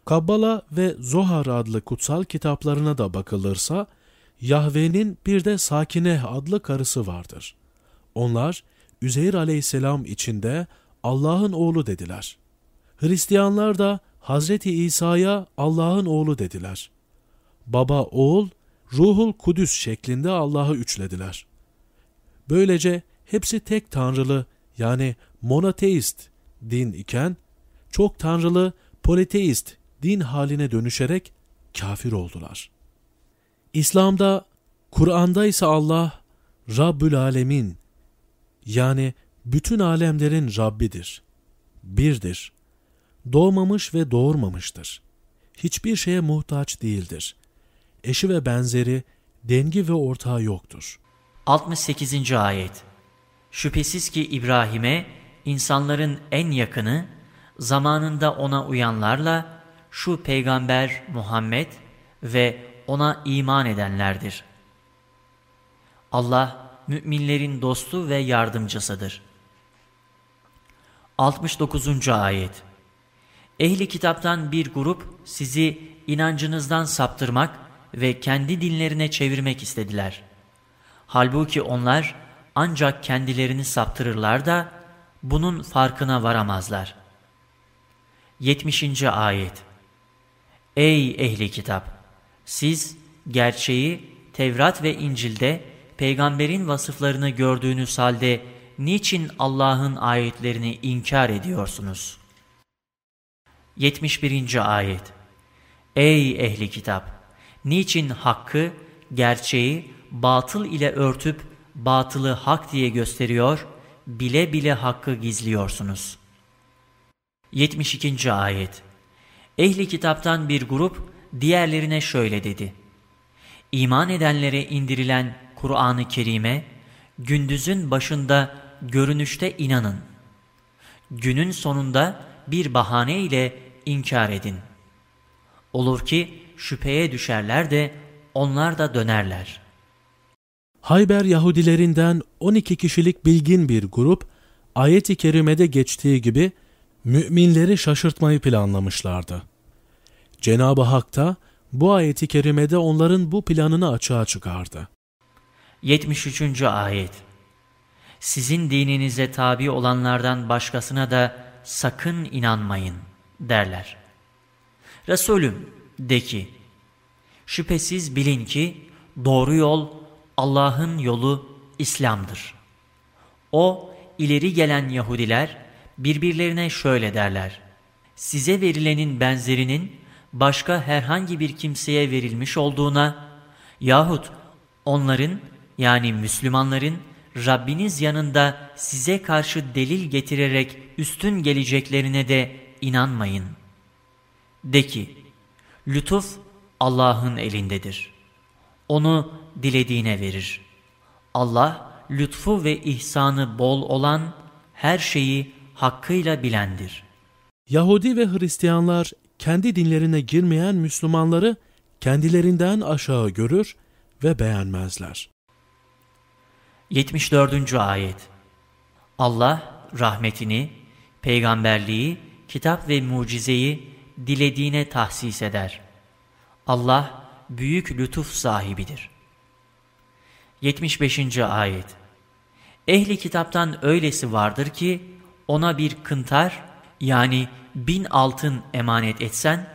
Kabbala ve Zohar adlı kutsal kitaplarına da bakılırsa, Yahve'nin bir de Sakine adlı karısı vardır. Onlar, Üzeyr aleyhisselam içinde Allah'ın oğlu dediler. Hristiyanlar da Hazreti İsa'ya Allah'ın oğlu dediler. Baba, oğul, ruhul kudüs şeklinde Allah'ı üçlediler. Böylece hepsi tek tanrılı yani monoteist din iken, çok tanrılı politeist din haline dönüşerek kafir oldular. İslam'da, Kur'an'da ise Allah Rabbül Alemin yani bütün alemlerin Rabbidir. Birdir. Doğmamış ve doğurmamıştır. Hiçbir şeye muhtaç değildir. Eşi ve benzeri, dengi ve ortağı yoktur. 68. Ayet Şüphesiz ki İbrahim'e insanların en yakını, zamanında ona uyanlarla şu peygamber Muhammed ve ona iman edenlerdir. Allah müminlerin dostu ve yardımcısıdır. 69. Ayet Ehli kitaptan bir grup sizi inancınızdan saptırmak ve kendi dinlerine çevirmek istediler. Halbuki onlar ancak kendilerini saptırırlar da bunun farkına varamazlar. 70. Ayet Ey ehli kitap! Siz gerçeği Tevrat ve İncil'de peygamberin vasıflarını gördüğünüz halde niçin Allah'ın ayetlerini inkar ediyorsunuz? 71. Ayet Ey ehli kitap! Niçin hakkı, gerçeği batıl ile örtüp batılı hak diye gösteriyor, bile bile hakkı gizliyorsunuz? 72. Ayet Ehli kitaptan bir grup diğerlerine şöyle dedi. İman edenlere indirilen Kur'an-ı Kerim'e gündüzün başında görünüşte inanın. Günün sonunda bir bahane ile inkar edin. Olur ki şüpheye düşerler de onlar da dönerler. Hayber Yahudilerinden 12 kişilik bilgin bir grup, ayet-i kerimede geçtiği gibi müminleri şaşırtmayı planlamışlardı. Cenab-ı Hak da bu ayeti kerimede onların bu planını açığa çıkardı. 73. Ayet Sizin dininize tabi olanlardan başkasına da sakın inanmayın derler. Resulüm de ki, şüphesiz bilin ki doğru yol Allah'ın yolu İslam'dır. O ileri gelen Yahudiler birbirlerine şöyle derler. Size verilenin benzerinin başka herhangi bir kimseye verilmiş olduğuna yahut onların yani Müslümanların Rabbiniz yanında size karşı delil getirerek üstün geleceklerine de inanmayın. De ki, lütuf Allah'ın elindedir. Onu dilediğine verir. Allah lütfu ve ihsanı bol olan her şeyi hakkıyla bilendir. Yahudi ve Hristiyanlar kendi dinlerine girmeyen Müslümanları kendilerinden aşağı görür ve beğenmezler. 74. Ayet Allah rahmetini, peygamberliği, kitap ve mucizeyi dilediğine tahsis eder. Allah büyük lütuf sahibidir. 75. Ayet Ehli kitaptan öylesi vardır ki ona bir kıntar yani bin altın emanet etsen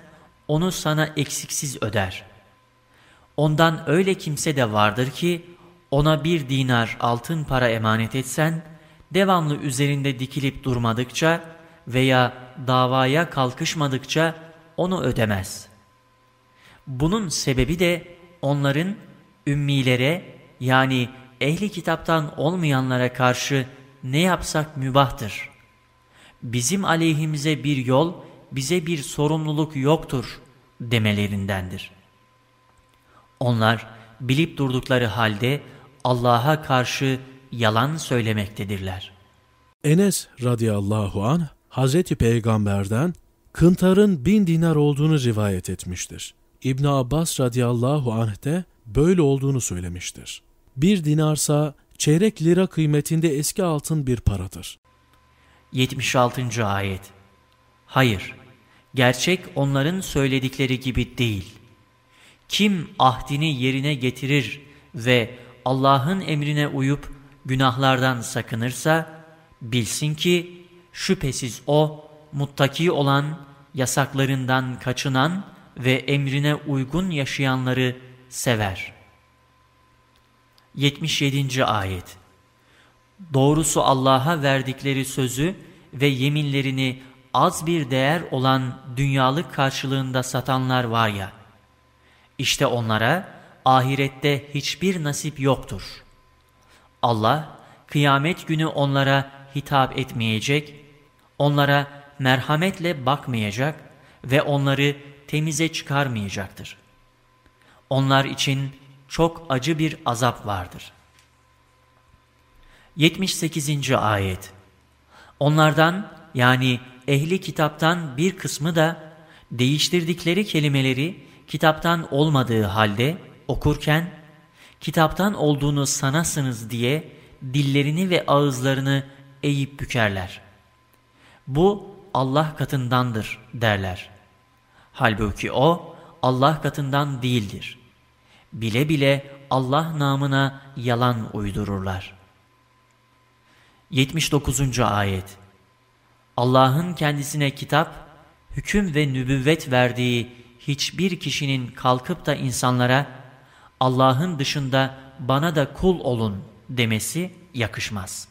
onu sana eksiksiz öder. Ondan öyle kimse de vardır ki ona bir dinar altın para emanet etsen devamlı üzerinde dikilip durmadıkça veya davaya kalkışmadıkça onu ödemez. Bunun sebebi de onların ümmilere yani ehli kitaptan olmayanlara karşı ne yapsak mübahtır. Bizim aleyhimize bir yol, bize bir sorumluluk yoktur demelerindendir. Onlar bilip durdukları halde Allah'a karşı yalan söylemektedirler. Enes radıyallahu an Hazreti Peygamber'den kıntarın bin dinar olduğunu rivayet etmiştir. İbn Abbas radıyallahu anh de böyle olduğunu söylemiştir. Bir dinarsa çeyrek lira kıymetinde eski altın bir paradır. 76. Ayet Hayır, gerçek onların söyledikleri gibi değil. Kim ahdini yerine getirir ve Allah'ın emrine uyup günahlardan sakınırsa, bilsin ki şüphesiz o, muttaki olan, yasaklarından kaçınan ve emrine uygun yaşayanları sever. 77. Ayet Doğrusu Allah'a verdikleri sözü ve yeminlerini az bir değer olan dünyalık karşılığında satanlar var ya, işte onlara ahirette hiçbir nasip yoktur. Allah kıyamet günü onlara hitap etmeyecek, onlara merhametle bakmayacak ve onları temize çıkarmayacaktır. Onlar için çok acı bir azap vardır. 78. Ayet Onlardan yani ehli kitaptan bir kısmı da değiştirdikleri kelimeleri kitaptan olmadığı halde okurken kitaptan olduğunu sanasınız diye dillerini ve ağızlarını eğip bükerler. Bu Allah katındandır derler. Halbuki o Allah katından değildir. Bile bile Allah namına yalan uydururlar. 79. Ayet Allah'ın kendisine kitap, hüküm ve nübüvvet verdiği hiçbir kişinin kalkıp da insanlara Allah'ın dışında bana da kul olun demesi yakışmaz.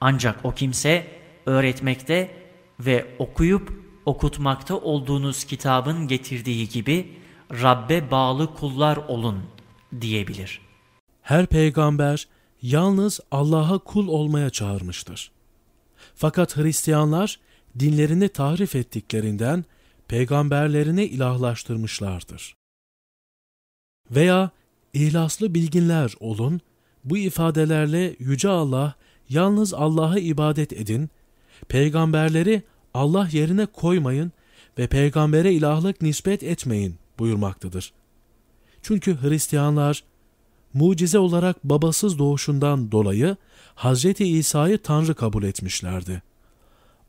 Ancak o kimse öğretmekte ve okuyup okutmakta olduğunuz kitabın getirdiği gibi Rabbe bağlı kullar olun diyebilir. Her peygamber yalnız Allah'a kul olmaya çağırmıştır. Fakat Hristiyanlar dinlerini tahrif ettiklerinden peygamberlerini ilahlaştırmışlardır. Veya ihlaslı bilginler olun, bu ifadelerle Yüce Allah, yalnız Allah'a ibadet edin, peygamberleri Allah yerine koymayın ve peygambere ilahlık nispet etmeyin buyurmaktadır. Çünkü Hristiyanlar mucize olarak babasız doğuşundan dolayı Hz. İsa'yı Tanrı kabul etmişlerdi.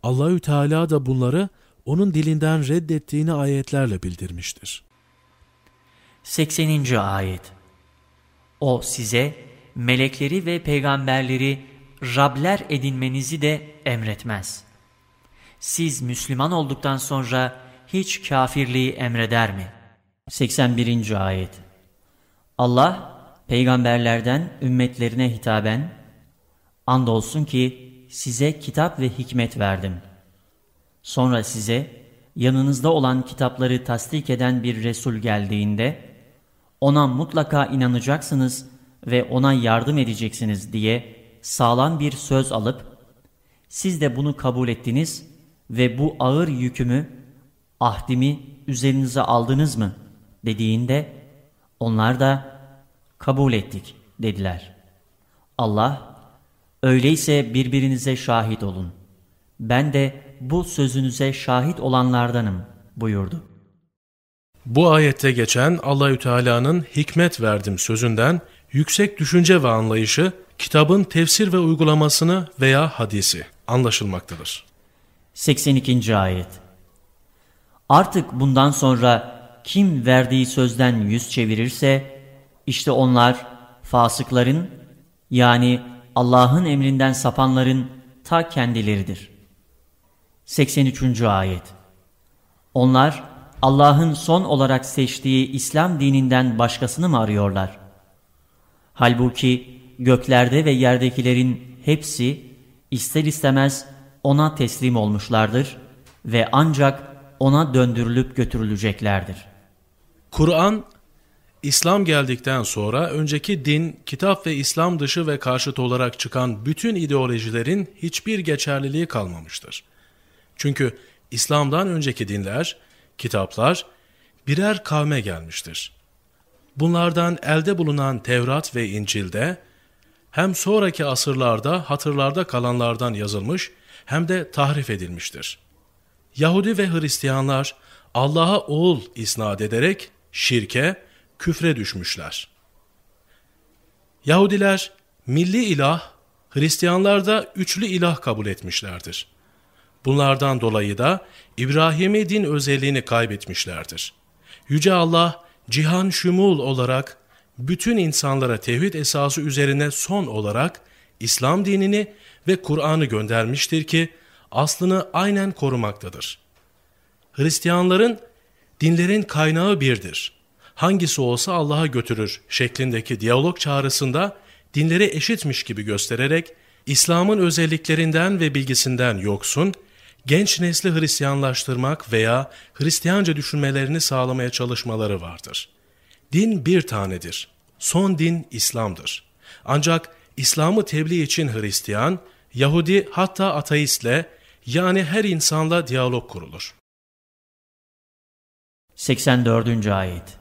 Allahü Teala da bunları onun dilinden reddettiğini ayetlerle bildirmiştir. 80. Ayet O size melekleri ve peygamberleri Rabler edinmenizi de emretmez. Siz Müslüman olduktan sonra hiç kafirliği emreder mi? 81. Ayet Allah peygamberlerden ümmetlerine hitaben Andolsun ki size kitap ve hikmet verdim. Sonra size yanınızda olan kitapları tasdik eden bir Resul geldiğinde ona mutlaka inanacaksınız ve ona yardım edeceksiniz diye sağlam bir söz alıp, siz de bunu kabul ettiniz ve bu ağır yükümü, ahdimi üzerinize aldınız mı? Dediğinde, onlar da kabul ettik dediler. Allah, öyleyse birbirinize şahit olun. Ben de bu sözünüze şahit olanlardanım buyurdu. Bu ayette geçen Allahü Teala'nın hikmet verdim sözünden yüksek düşünce ve anlayışı kitabın tefsir ve uygulamasını veya hadisi anlaşılmaktadır. 82. ayet Artık bundan sonra kim verdiği sözden yüz çevirirse işte onlar fasıkların yani Allah'ın emrinden sapanların ta kendileridir. 83. ayet Onlar Allah'ın son olarak seçtiği İslam dininden başkasını mı arıyorlar? Halbuki göklerde ve yerdekilerin hepsi ister istemez ona teslim olmuşlardır ve ancak ona döndürülüp götürüleceklerdir. Kur'an, İslam geldikten sonra önceki din, kitap ve İslam dışı ve karşıt olarak çıkan bütün ideolojilerin hiçbir geçerliliği kalmamıştır. Çünkü İslam'dan önceki dinler, kitaplar birer kavme gelmiştir. Bunlardan elde bulunan Tevrat ve İncil'de hem sonraki asırlarda hatırlarda kalanlardan yazılmış hem de tahrif edilmiştir. Yahudi ve Hristiyanlar Allah'a oğul isnat ederek şirke, küfre düşmüşler. Yahudiler milli ilah, Hristiyanlar da üçlü ilah kabul etmişlerdir. Bunlardan dolayı da İbrahim'i din özelliğini kaybetmişlerdir. Yüce Allah cihan şumul olarak bütün insanlara tevhid esası üzerine son olarak İslam dinini ve Kur'an'ı göndermiştir ki aslını aynen korumaktadır. Hristiyanların dinlerin kaynağı birdir. Hangisi olsa Allah'a götürür şeklindeki diyalog çağrısında dinleri eşitmiş gibi göstererek İslam'ın özelliklerinden ve bilgisinden yoksun, genç nesli Hristiyanlaştırmak veya Hristiyanca düşünmelerini sağlamaya çalışmaları vardır. Din bir tanedir. Son din İslam'dır. Ancak İslam'ı tebliğ için Hristiyan, Yahudi hatta ateistle yani her insanla diyalog kurulur. 84. Ayet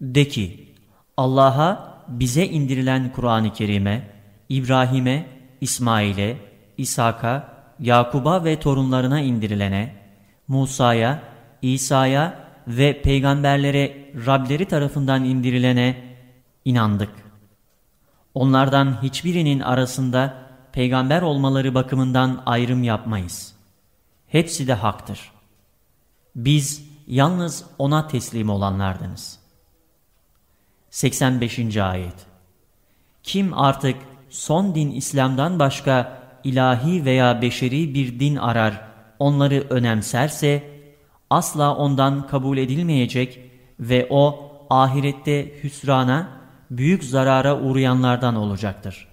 De ki, Allah'a bize indirilen Kur'an-ı Kerim'e, İbrahim'e, İsmail'e, İshak'a, Yakub'a ve torunlarına indirilene, Musa'ya, İsa'ya ve peygamberlere Rableri tarafından indirilene inandık. Onlardan hiçbirinin arasında peygamber olmaları bakımından ayrım yapmayız. Hepsi de haktır. Biz yalnız ona teslim olanlardanız. 85. Ayet Kim artık son din İslam'dan başka ilahi veya beşeri bir din arar, onları önemserse, asla ondan kabul edilmeyecek ve o ahirette hüsrana, büyük zarara uğrayanlardan olacaktır.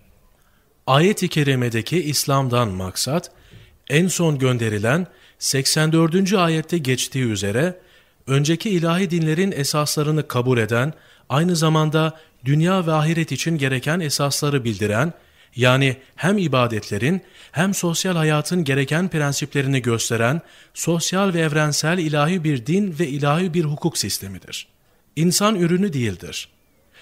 Ayet-i kerimedeki İslam'dan maksat, en son gönderilen 84. ayette geçtiği üzere, önceki ilahi dinlerin esaslarını kabul eden, aynı zamanda dünya ve ahiret için gereken esasları bildiren, yani hem ibadetlerin hem sosyal hayatın gereken prensiplerini gösteren sosyal ve evrensel ilahi bir din ve ilahi bir hukuk sistemidir. İnsan ürünü değildir.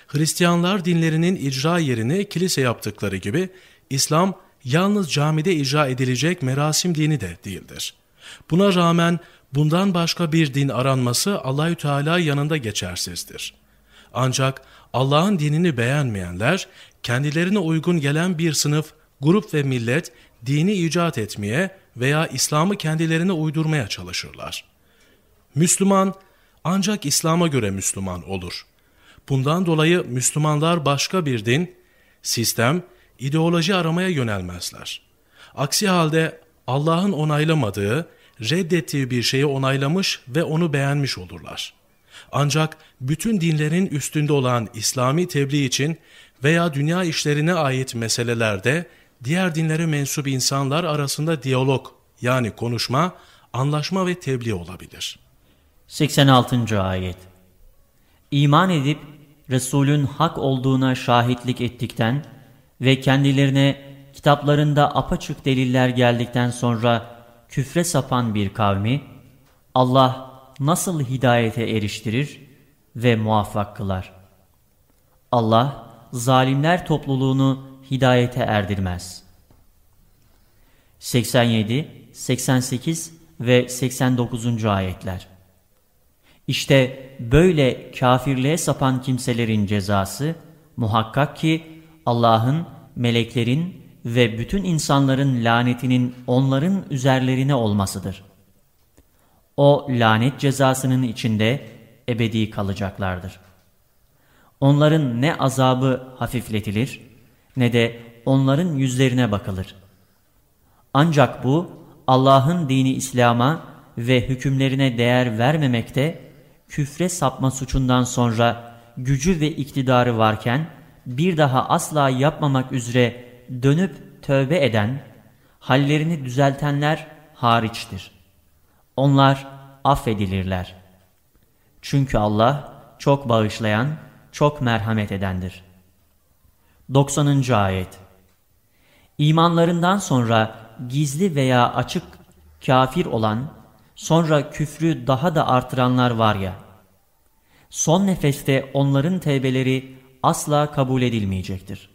Hristiyanlar dinlerinin icra yerini kilise yaptıkları gibi İslam yalnız camide icra edilecek merasim dini de değildir. Buna rağmen bundan başka bir din aranması Allahü Teala yanında geçersizdir. Ancak Allah'ın dinini beğenmeyenler kendilerine uygun gelen bir sınıf, grup ve millet dini icat etmeye veya İslam'ı kendilerine uydurmaya çalışırlar. Müslüman ancak İslam'a göre Müslüman olur. Bundan dolayı Müslümanlar başka bir din, sistem, ideoloji aramaya yönelmezler. Aksi halde Allah'ın onaylamadığı, reddettiği bir şeyi onaylamış ve onu beğenmiş olurlar. Ancak bütün dinlerin üstünde olan İslami tebliğ için veya dünya işlerine ait meselelerde diğer dinlere mensup insanlar arasında diyalog yani konuşma, anlaşma ve tebliğ olabilir. 86. Ayet İman edip Resulün hak olduğuna şahitlik ettikten ve kendilerine kitaplarında apaçık deliller geldikten sonra küfre sapan bir kavmi, Allah nasıl hidayete eriştirir ve muvaffak kılar? Allah, zalimler topluluğunu hidayete erdirmez. 87, 88 ve 89. ayetler İşte böyle kafirliğe sapan kimselerin cezası, muhakkak ki Allah'ın, meleklerin ve bütün insanların lanetinin onların üzerlerine olmasıdır. O lanet cezasının içinde ebedi kalacaklardır. Onların ne azabı hafifletilir ne de onların yüzlerine bakılır. Ancak bu Allah'ın dini İslam'a ve hükümlerine değer vermemekte, küfre sapma suçundan sonra gücü ve iktidarı varken bir daha asla yapmamak üzere dönüp tövbe eden, hallerini düzeltenler hariçtir. Onlar affedilirler. Çünkü Allah çok bağışlayan, çok merhamet edendir. 90. Ayet İmanlarından sonra gizli veya açık kafir olan, sonra küfrü daha da artıranlar var ya, son nefeste onların tevbeleri asla kabul edilmeyecektir.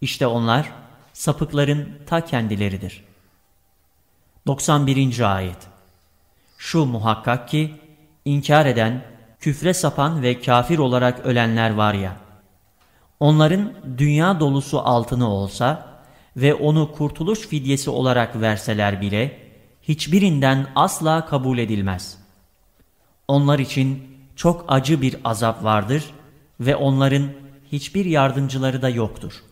İşte onlar sapıkların ta kendileridir. 91. Ayet Şu muhakkak ki inkar eden, küfre sapan ve kafir olarak ölenler var ya, onların dünya dolusu altını olsa ve onu kurtuluş fidyesi olarak verseler bile, hiçbirinden asla kabul edilmez. Onlar için çok acı bir azap vardır ve onların hiçbir yardımcıları da yoktur.